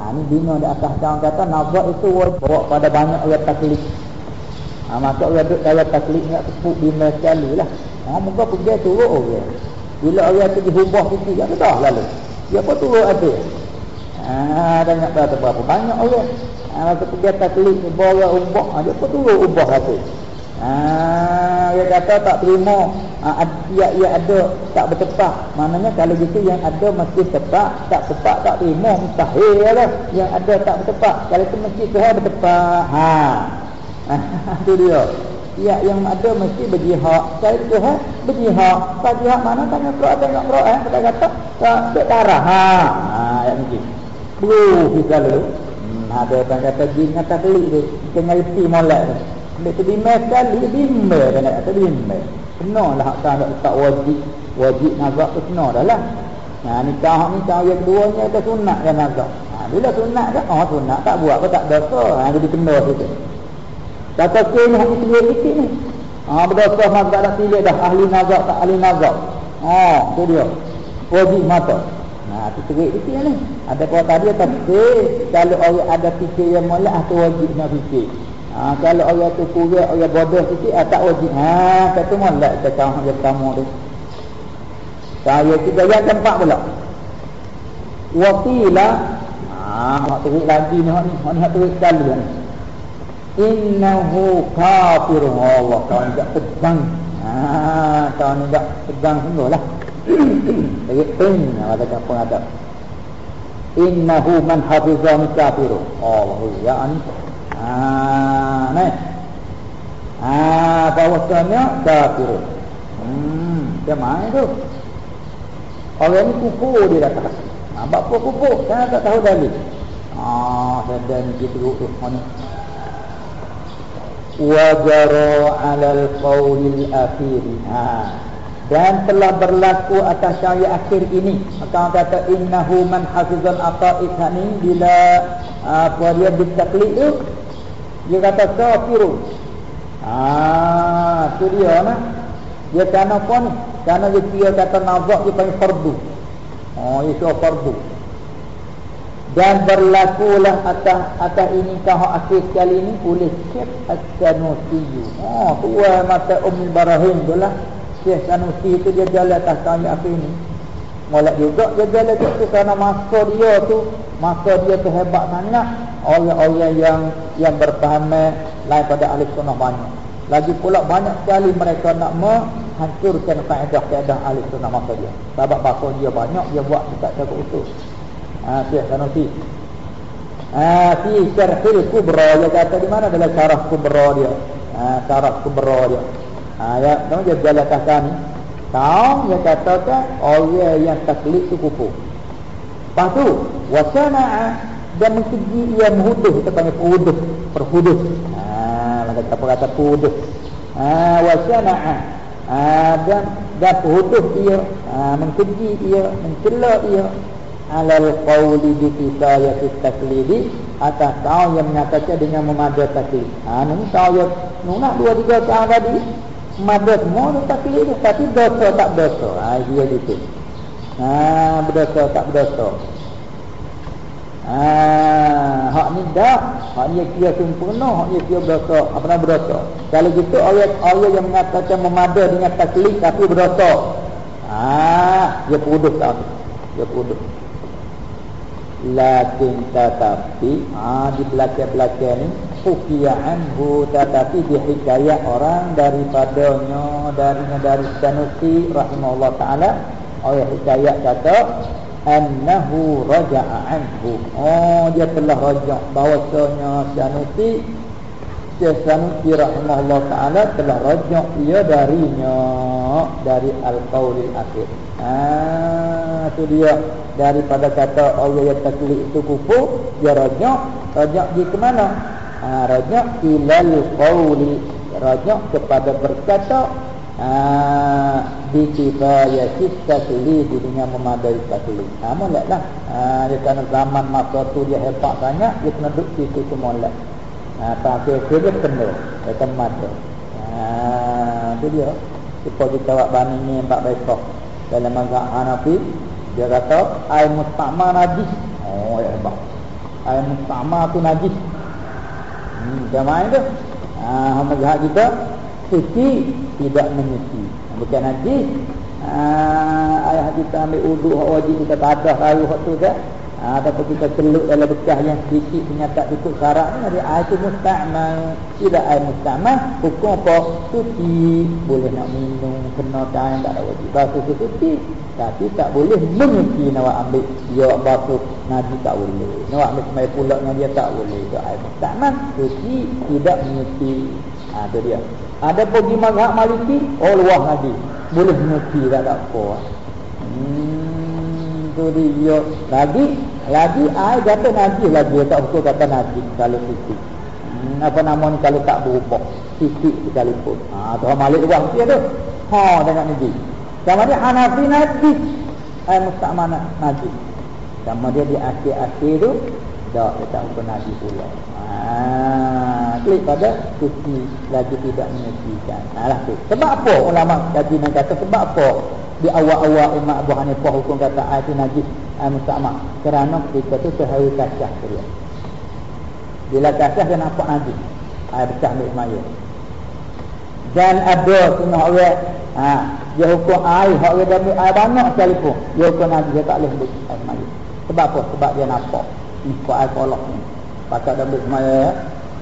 [SPEAKER 2] Ah ni bina di atas kawan kata nazar itu bawa pada banyak ayat taklid. Ah maka ayat ayat taklid nak tepuk bina sekali lah. Ah muka pergi turun orang. Bila ayat tu dihubah sikit ya dah lalu. Dia apa turun ada ah ada nak berapa banyak orang. Ah masa pergi taklid ni bawa ubah ah, dia apa turun ubah hati Ah, dia kata tak terima. Ah, ia, ia ada tak bertepat maknanya kalau gitu yang ada mesti tepat tak tepat tak terima mustahil lah. Yang ada tak bertepat kalau itu mesti Tuhan bertepat ha. <laughs> Itu dia. Ya yang ada mesti berjihad. Kalau Tuhan berjihad berjihad mana tanya Quran tengok Quran kata kata tak berdarah ha ha yang ni perlu kita lalu. Hmm, ada orang kata jin kata klik tu kita ngerti molek tu dia terbimbang sekali, dia bimbang dia nak terbimbang. Kena lah hak tak letak wajib. Wajib nazak tu kena dah lah. Nah, nikah ni cara yang keduanya ada sunat kan nazak. Ha, bila sunat kan, oh sunat tak buat apa tak dosa. Ha, jadi kena situ. Kata ke ni hak ni sikit ni. Ha, berdosa mazak dah pilih dah ahli nazak tak ahli nazak. Oh, tu dia. Wajib mata. Nah, tu terik sikit ni. Ada kau tadi atas kalau orang ada fikir yang molek atau wajib nak fikir. Ha, kalau orang tu kurang, orang bodoh sikit, ah, tak wajib. Ha, kata molek kita tahu yang pertama tu. Saya kita yang tempat pula. Wakila, ha, nak terik lagi ni, ni, ni nak terik sekali ni. Innahu kafir Allah kau ni tak tegang. Ha, kau ni tak tegang sungguh lah. <coughs> Terik pun, kata apa ada. Innahu man hafizah ni kafir. Allah, ya ni. Ah, nah. Ah, bahwasanya kafir. Hmm, macam itu? Orang ni kupu dia datang. Ah, apa kupu? Saya tak tahu dalil. Ah, sedang kita duduk tu. Mana? Wajara alal qawlil akhir. Ah. Dan telah berlaku atas syariat akhir ini. Maka kata innahu man hafizan aqaid ni bila apa dia ditaklid tu dia kata kafirun. Ah, tu dia nah. Dia kerana apa ni? Kerana dia kira kata nazak dia panggil fardu. Oh, itu fardu. Dan berlakulah atas atas ini kah akhir sekali ini oleh Syekh As-Sanusi. Oh, tua mata Ummul Barahim tu lah. Syekh Sanusi itu dia jalan atas kami akhir ini. Molek juga dia jalan itu kerana masa dia tu masa dia tu hebat sangat orang-orang yang yang berpahaman lain pada ahli sunnah banyak. Lagi pula banyak sekali mereka nak menghancurkan kaedah-kaedah ahli sunnah masa dia. Sebab bahasa dia banyak dia buat dekat cakap usul ha, Syekh Sanusi. Ha, si syarhil kubra dia kata di mana adalah syarah kubra dia. Ha, syarah kubra dia. Ha, ya, dia jalan kata ni tahu dia katakan orang yang taklid tu kufur Lepas tu wasana'a dan mencegi ia menghuduh kita panggil perhuduh perhuduh. Ha maka apa kata perhuduh ha wasana'a ha dan dan perhuduh ia ha, mencegi ia mencela ia alal qawli bi kisayati taklidi atas kau yang menyatakan dengan memada taklid. Ha ni tahu yang nak dua tiga tahun tadi. Memada semua taklid tapi dosa tak dosa. Ha dia gitu Ha, berdosa tak berdosa. Ha, hak ni dah, hak ni kira sempurna, hak ni kira berdosa, apa nama berdosa. Kalau gitu ayat ayat yang mengatakan memada dengan taklid tapi berdosa. Ha, dia pudus tak Dia pudus. Lakin tetapi ha, di belakang-belakang ni Fukiya anhu tetapi di hikayat orang daripadanya darinya dari Sanusi rahimahullah ta'ala ayat hidayat kata annahu raja'a anhu. Oh dia telah rajak bahwasanya Sanusi Syekh Sanusi rahimahullah taala telah rajak ia darinya dari al-qaulil akhir ah tu dia. Daripada kata Allah yang taklid itu kufur dia rajak rajak di ke mana? Ah rajak ilal qauli rajak kepada berkata
[SPEAKER 1] Ah, di kifayah kita tulis dunia memadai tulis. Ha, molek lah. Ha, dia kena zaman masa tu dia hebat banyak, dia kena duduk situ tu molek. Ha, tapi dia kena, dia kena. Ha, itu dia. Supaya kita buat bani ni empat besok. Dalam mazhab Hanafi, dia kata, air mustama najis. Oh, ya hebat. Air mustama tu najis. Hmm, macam mana tu? Ha, mazhab kita, suci tidak menyuci. Bukan najis ah, ayah kita ambil uduk wajib kita tak ada kayu hak tu kan ah, ataupun kita celup dalam bekas yang sedikit punya tak ikut syarat ni jadi air tu musta'mal tidak air musta'mal hukum apa? Suci. Boleh nak minum kena kain tak ada wajib. Basuh tu suci. Tapi tak boleh menyuci nak ambil. Dia basuh najis tak boleh. Nak ambil semai pulak dia tak boleh. Itu air musta'mal suci tidak menyuci. Ha, tu dia. Ada pergi mazhab maliki, oh luah lagi. Boleh mengerti tak ada apa. Hmm, tu dia. Lagi, lagi air kata najis lagi. Tak betul kata najis kalau titik. Hmm, apa nama ni kalau tak berubah. Titik sekalipun. Ha, tu malik luah dia tu. Ha, tengok ni. Sama dia Hanafi najis. Air mustakman najis. Sama dia di akhir-akhir tu. Tak, dia tak pernah najis pula. Ah, klik pada suci lagi tidak menyucikan. Alah tu. Sebab apa ulama kaji nak kata sebab apa di awal-awal Imam Abu Hanifah hukum kata ayat najis uh, mustama kerana ketika tu sehari kacah dia. Bila kacah dia nampak najis. Air pecah ambil semaya. Dan ada sunnah orang ha, dia hukum air, hak dia ambil air banyak sekalipun. Dia hukum najis dia tak boleh ambil semaya. Sebab apa? Sebab dia nampak. Ni air kolok ni. Pakat ambil semaya ya.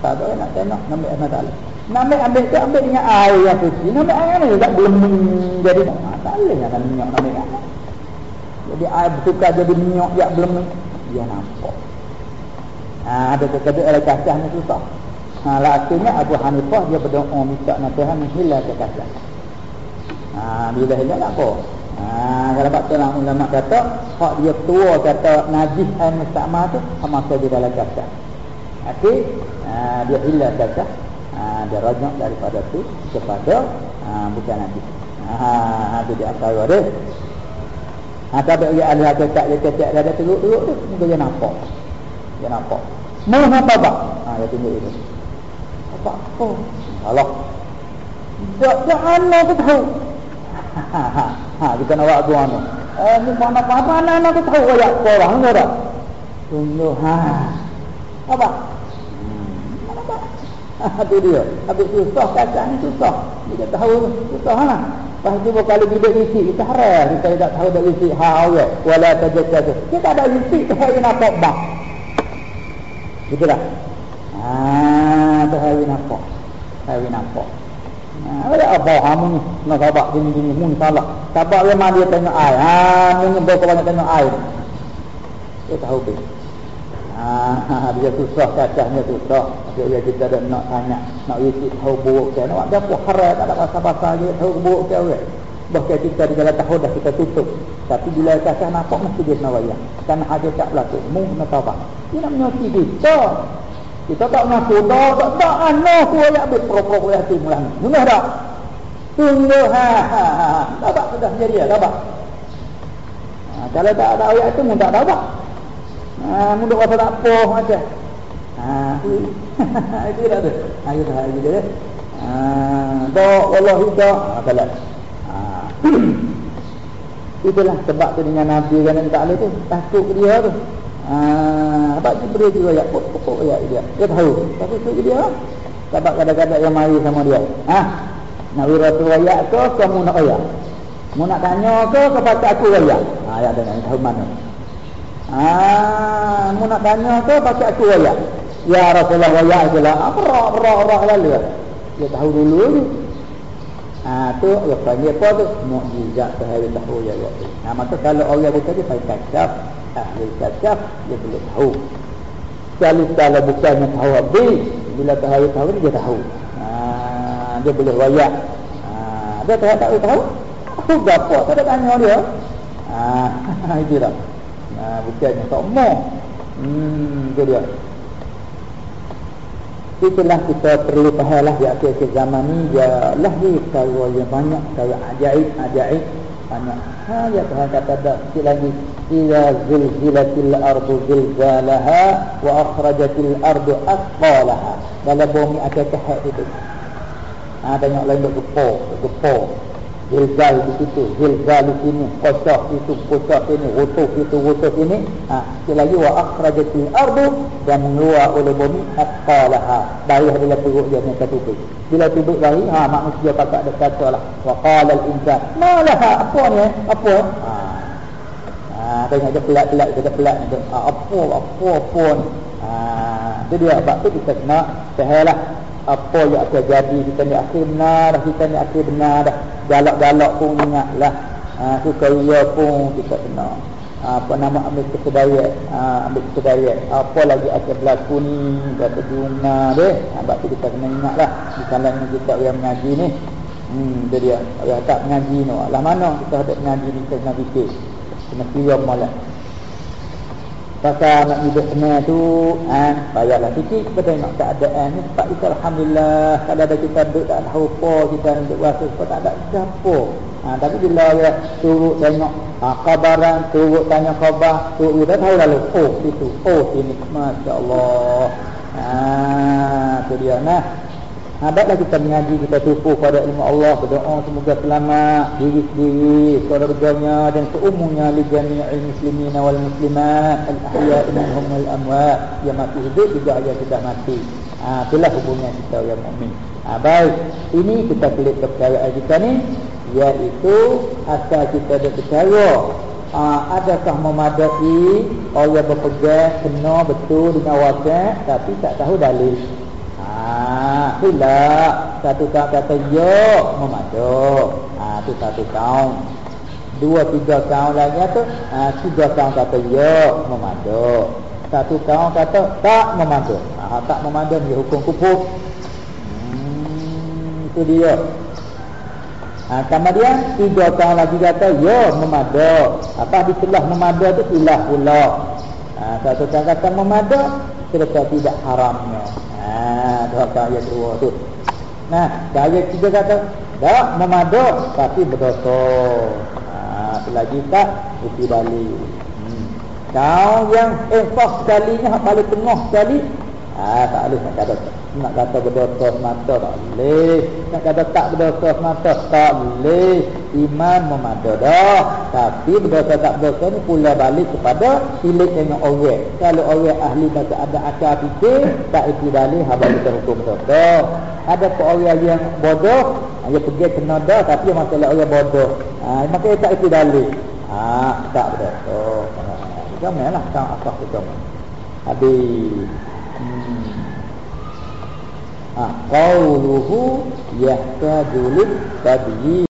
[SPEAKER 1] Tak ada nak tengok mata Allah. Nak ambil ambil tu ambil dengan air yang suci. Nak ambil air ni tak belum jadi tak boleh nak minyak nak ambil air. Jadi air bertukar jadi minyak yang belum dia nampak. Ha, ada kata oleh kacah ni susah. Ha, akhirnya Abu Hanifah dia berdoa minta nak Tuhan hilang ke kacah. Ha, bila hilang tak apa. Ha, kalau tak tahu ulama kata, hak dia tua kata najis air mustakmah tu, sama saja dalam kacah. Okey, ha, dia hilang saja. Ha, dia rajak daripada tu kepada ha, bukan nanti. Ha, itu dia akal ada. Ha, tapi dia ahli hakikat dia kecek dia ada teruk-teruk tu, mungkin dia nampak. Dia nampak. Mana tabak? Ha, dia tunggu itu. Apa? Oh, Allah. Tak, tak, Allah tu tahu. Ha, ha, ha, kita nak buat tu. Eh, ni mana apa-apa, anak-anak tu tahu. Oh, ya, korang, tak? Tunggu, ha. Apa? Itu dia. Habis susah kacang ni susah. Dia tahu susah lah. Lepas tu kalau bila isi kita harap kita tak tahu dah isi ha awak wala tajasad. Kita ada isi tu hari nampak bang. Gitu dah. Ah, tu hari nampak. Hari nampak. Ah, ada apa kamu ni? Nak sabak gini gini mun salah. Sabak memang dia tengok air. Ah, mun berapa banyak tengok air. Dia tahu betul. Ah, <laughs> dia susah kacahnya susah. Dia kita ada nak tanya, nak isi tahu buruk ke. Nak ada apa haram, tak ada bahasa-bahasa dia tahu buruk ke. Okay. Bahkan kita di dalam tahu dah kita tutup. Tapi bila kacah nampak mesti dia nak wayang. Karena ada tak berlaku. Mu tahu apa? Dia nak menyuci kita. Kita tak nak sudah, tak tak ana aku ayat ambil pro-pro hati mulah. Mudah tak? Tunggu ha ha ha. Apa sudah jadi ya, apa. Ha, kalau tak ada ayat itu mu tak apa. Ha, mudah rasa tak apa macam. <laughs> Ha, itu dah tu. Ha, itu itu dia. Ha, dak wallahi dak. Ha, salah. Ha. <clears throat> Itulah sebab tu dengan Nabi kan tak boleh tu. Takut dia tu. Ha, sebab tu beri juga ya pokok ya dia. Dia tahu. Tapi tu dia. Sebab kadang-kadang yang mari sama dia. Ha. Nak wiratu ayat ke kamu nak ayat? Mu nak tanya ke kepada aku ayat? Ha, ayat dengan tahu mana? Ah, mu nak tanya ke baca aku ayat. Ya Rasulullah ayat jelah. Apa rak rak rak lalu. Dia tahu dulu ni. Ah tu ya panggil apa tu? Mukjizat sehari tahu ya ya. Nah maka kalau orang dia pakai kacap, ahli kacap dia boleh tahu. Kalau kalau bukan yang tahu habis, bila tahu tahu dia tahu. Ah dia boleh wayak. Ah dia tak tahu tahu. Aku gapo? Tak ada tanya dia. Ah <laughs> itu dah. Ha, bukannya tak mau. Hmm, itu dia. itulah kita perlu fahamlah di akhir-akhir zaman ni ialah ni perkara yang banyak perkara ajaib ajaib. Banyak ha ya Tuhan kata dak sikit lagi ila zilzilatil ardu zilzalaha wa akhrajatil ardu athqalaha dalam bumi ada kehat itu. Ha tengok lain dok gepor gepor Zilzal di situ, zilzal di sini, kocok itu, kocok ini, wutuh itu, wutuh ini. Ha, sekali lagi wa akhrajatil ardu dan mengeluar oleh bumi atqalaha. Bayah dalam perut dia yang ketubik. Bila tubik bayi, ha manusia pakak ada kata lah. Wa qala al-insan, "Malaha apa ni? Apa?" Ha. Ha, tengok dia pelak-pelak dia pelak. Ha, apa apa apa ni? Ha, itu dia sebab tu kita kena fahamlah apa yang akan jadi kita ni akhir benar kita ni akhir benar dah. Galak-galak pun ingatlah. Ha, suka ia pun kita kena. Ha, apa nama ambil kesedaya ha, ambil kesedaya apa lagi akan berlaku ni kata guna deh ha, tu kita kena ingatlah. Di kalangan kita yang mengaji ni. Hmm, dia dia. Yang tak mengaji ni lah mana kita ada mengaji ni kena fikir kena kira malam Pasal nak hidup kena tu kan, Bayarlah sikit Kita tengok keadaan ni. Sebab kita Alhamdulillah Kalau ada kita duduk tak tahu apa Kita duduk rasa Sebab tak ada siapa. Ha, Tapi bila ya turut tengok ha, Kabaran Turut tanya khabar Turut kita tahu lalu Oh itu Oh ini Masya Allah Haa Itu dia nah Hendaklah kita mengaji, kita tupu pada ilmu Allah, berdoa semoga selamat diri sendiri, keluarganya dan seumumnya li jami'il muslimin wal muslimat al-ahya'i minhum wal amwat yang mati hidup juga yang sudah mati. Ha, itulah hubungan kita yang mukmin. Ha, baik, ini kita pelik kepercayaan kita ni iaitu asal kita ada percaya ha, adakah memadai orang berpegang kena betul dengan wajah tapi tak tahu dalil Hilak Satu kaum kata Ya Memadu ha, Itu satu kaum. Dua tiga kaum lagi tu ha, Tiga kaum kata Ya Memadu Satu kaum kata Tak memadu ha, Tak memadu Dia hukum kupuk hmm, Itu dia. Ha, kemudian tiga kaum lagi kata ya memadu. Apa ditelah memadu tu ilah pula. Ha, satu kaum kata memadu serta tidak haramnya. Dua ayat dua tu. Nah, ayat tiga kata, tak memaduk tapi berdosa. Ha, lagi tak uti balik. Hmm. Kau yang efak sekali ni, paling tengah sekali, ha, tak boleh nak kata nak kata berdosa semata tak boleh. Nak kata tak berdosa semata tak boleh. Iman memada dah. Tapi berdosa tak berdosa ni pula balik kepada pilih dengan orang. Kalau orang ahli baca ada akal fikir, tak itu balik habis kita hukum berdosa. Ada pun orang yang bodoh, dia pergi kena dah tapi masalah orang bodoh. Ha, maka tak itu balik. Ha, tak berdosa. Jangan lah, tak apa kita. Habis. Hmm. Qauluhu yahtaju lit tabyi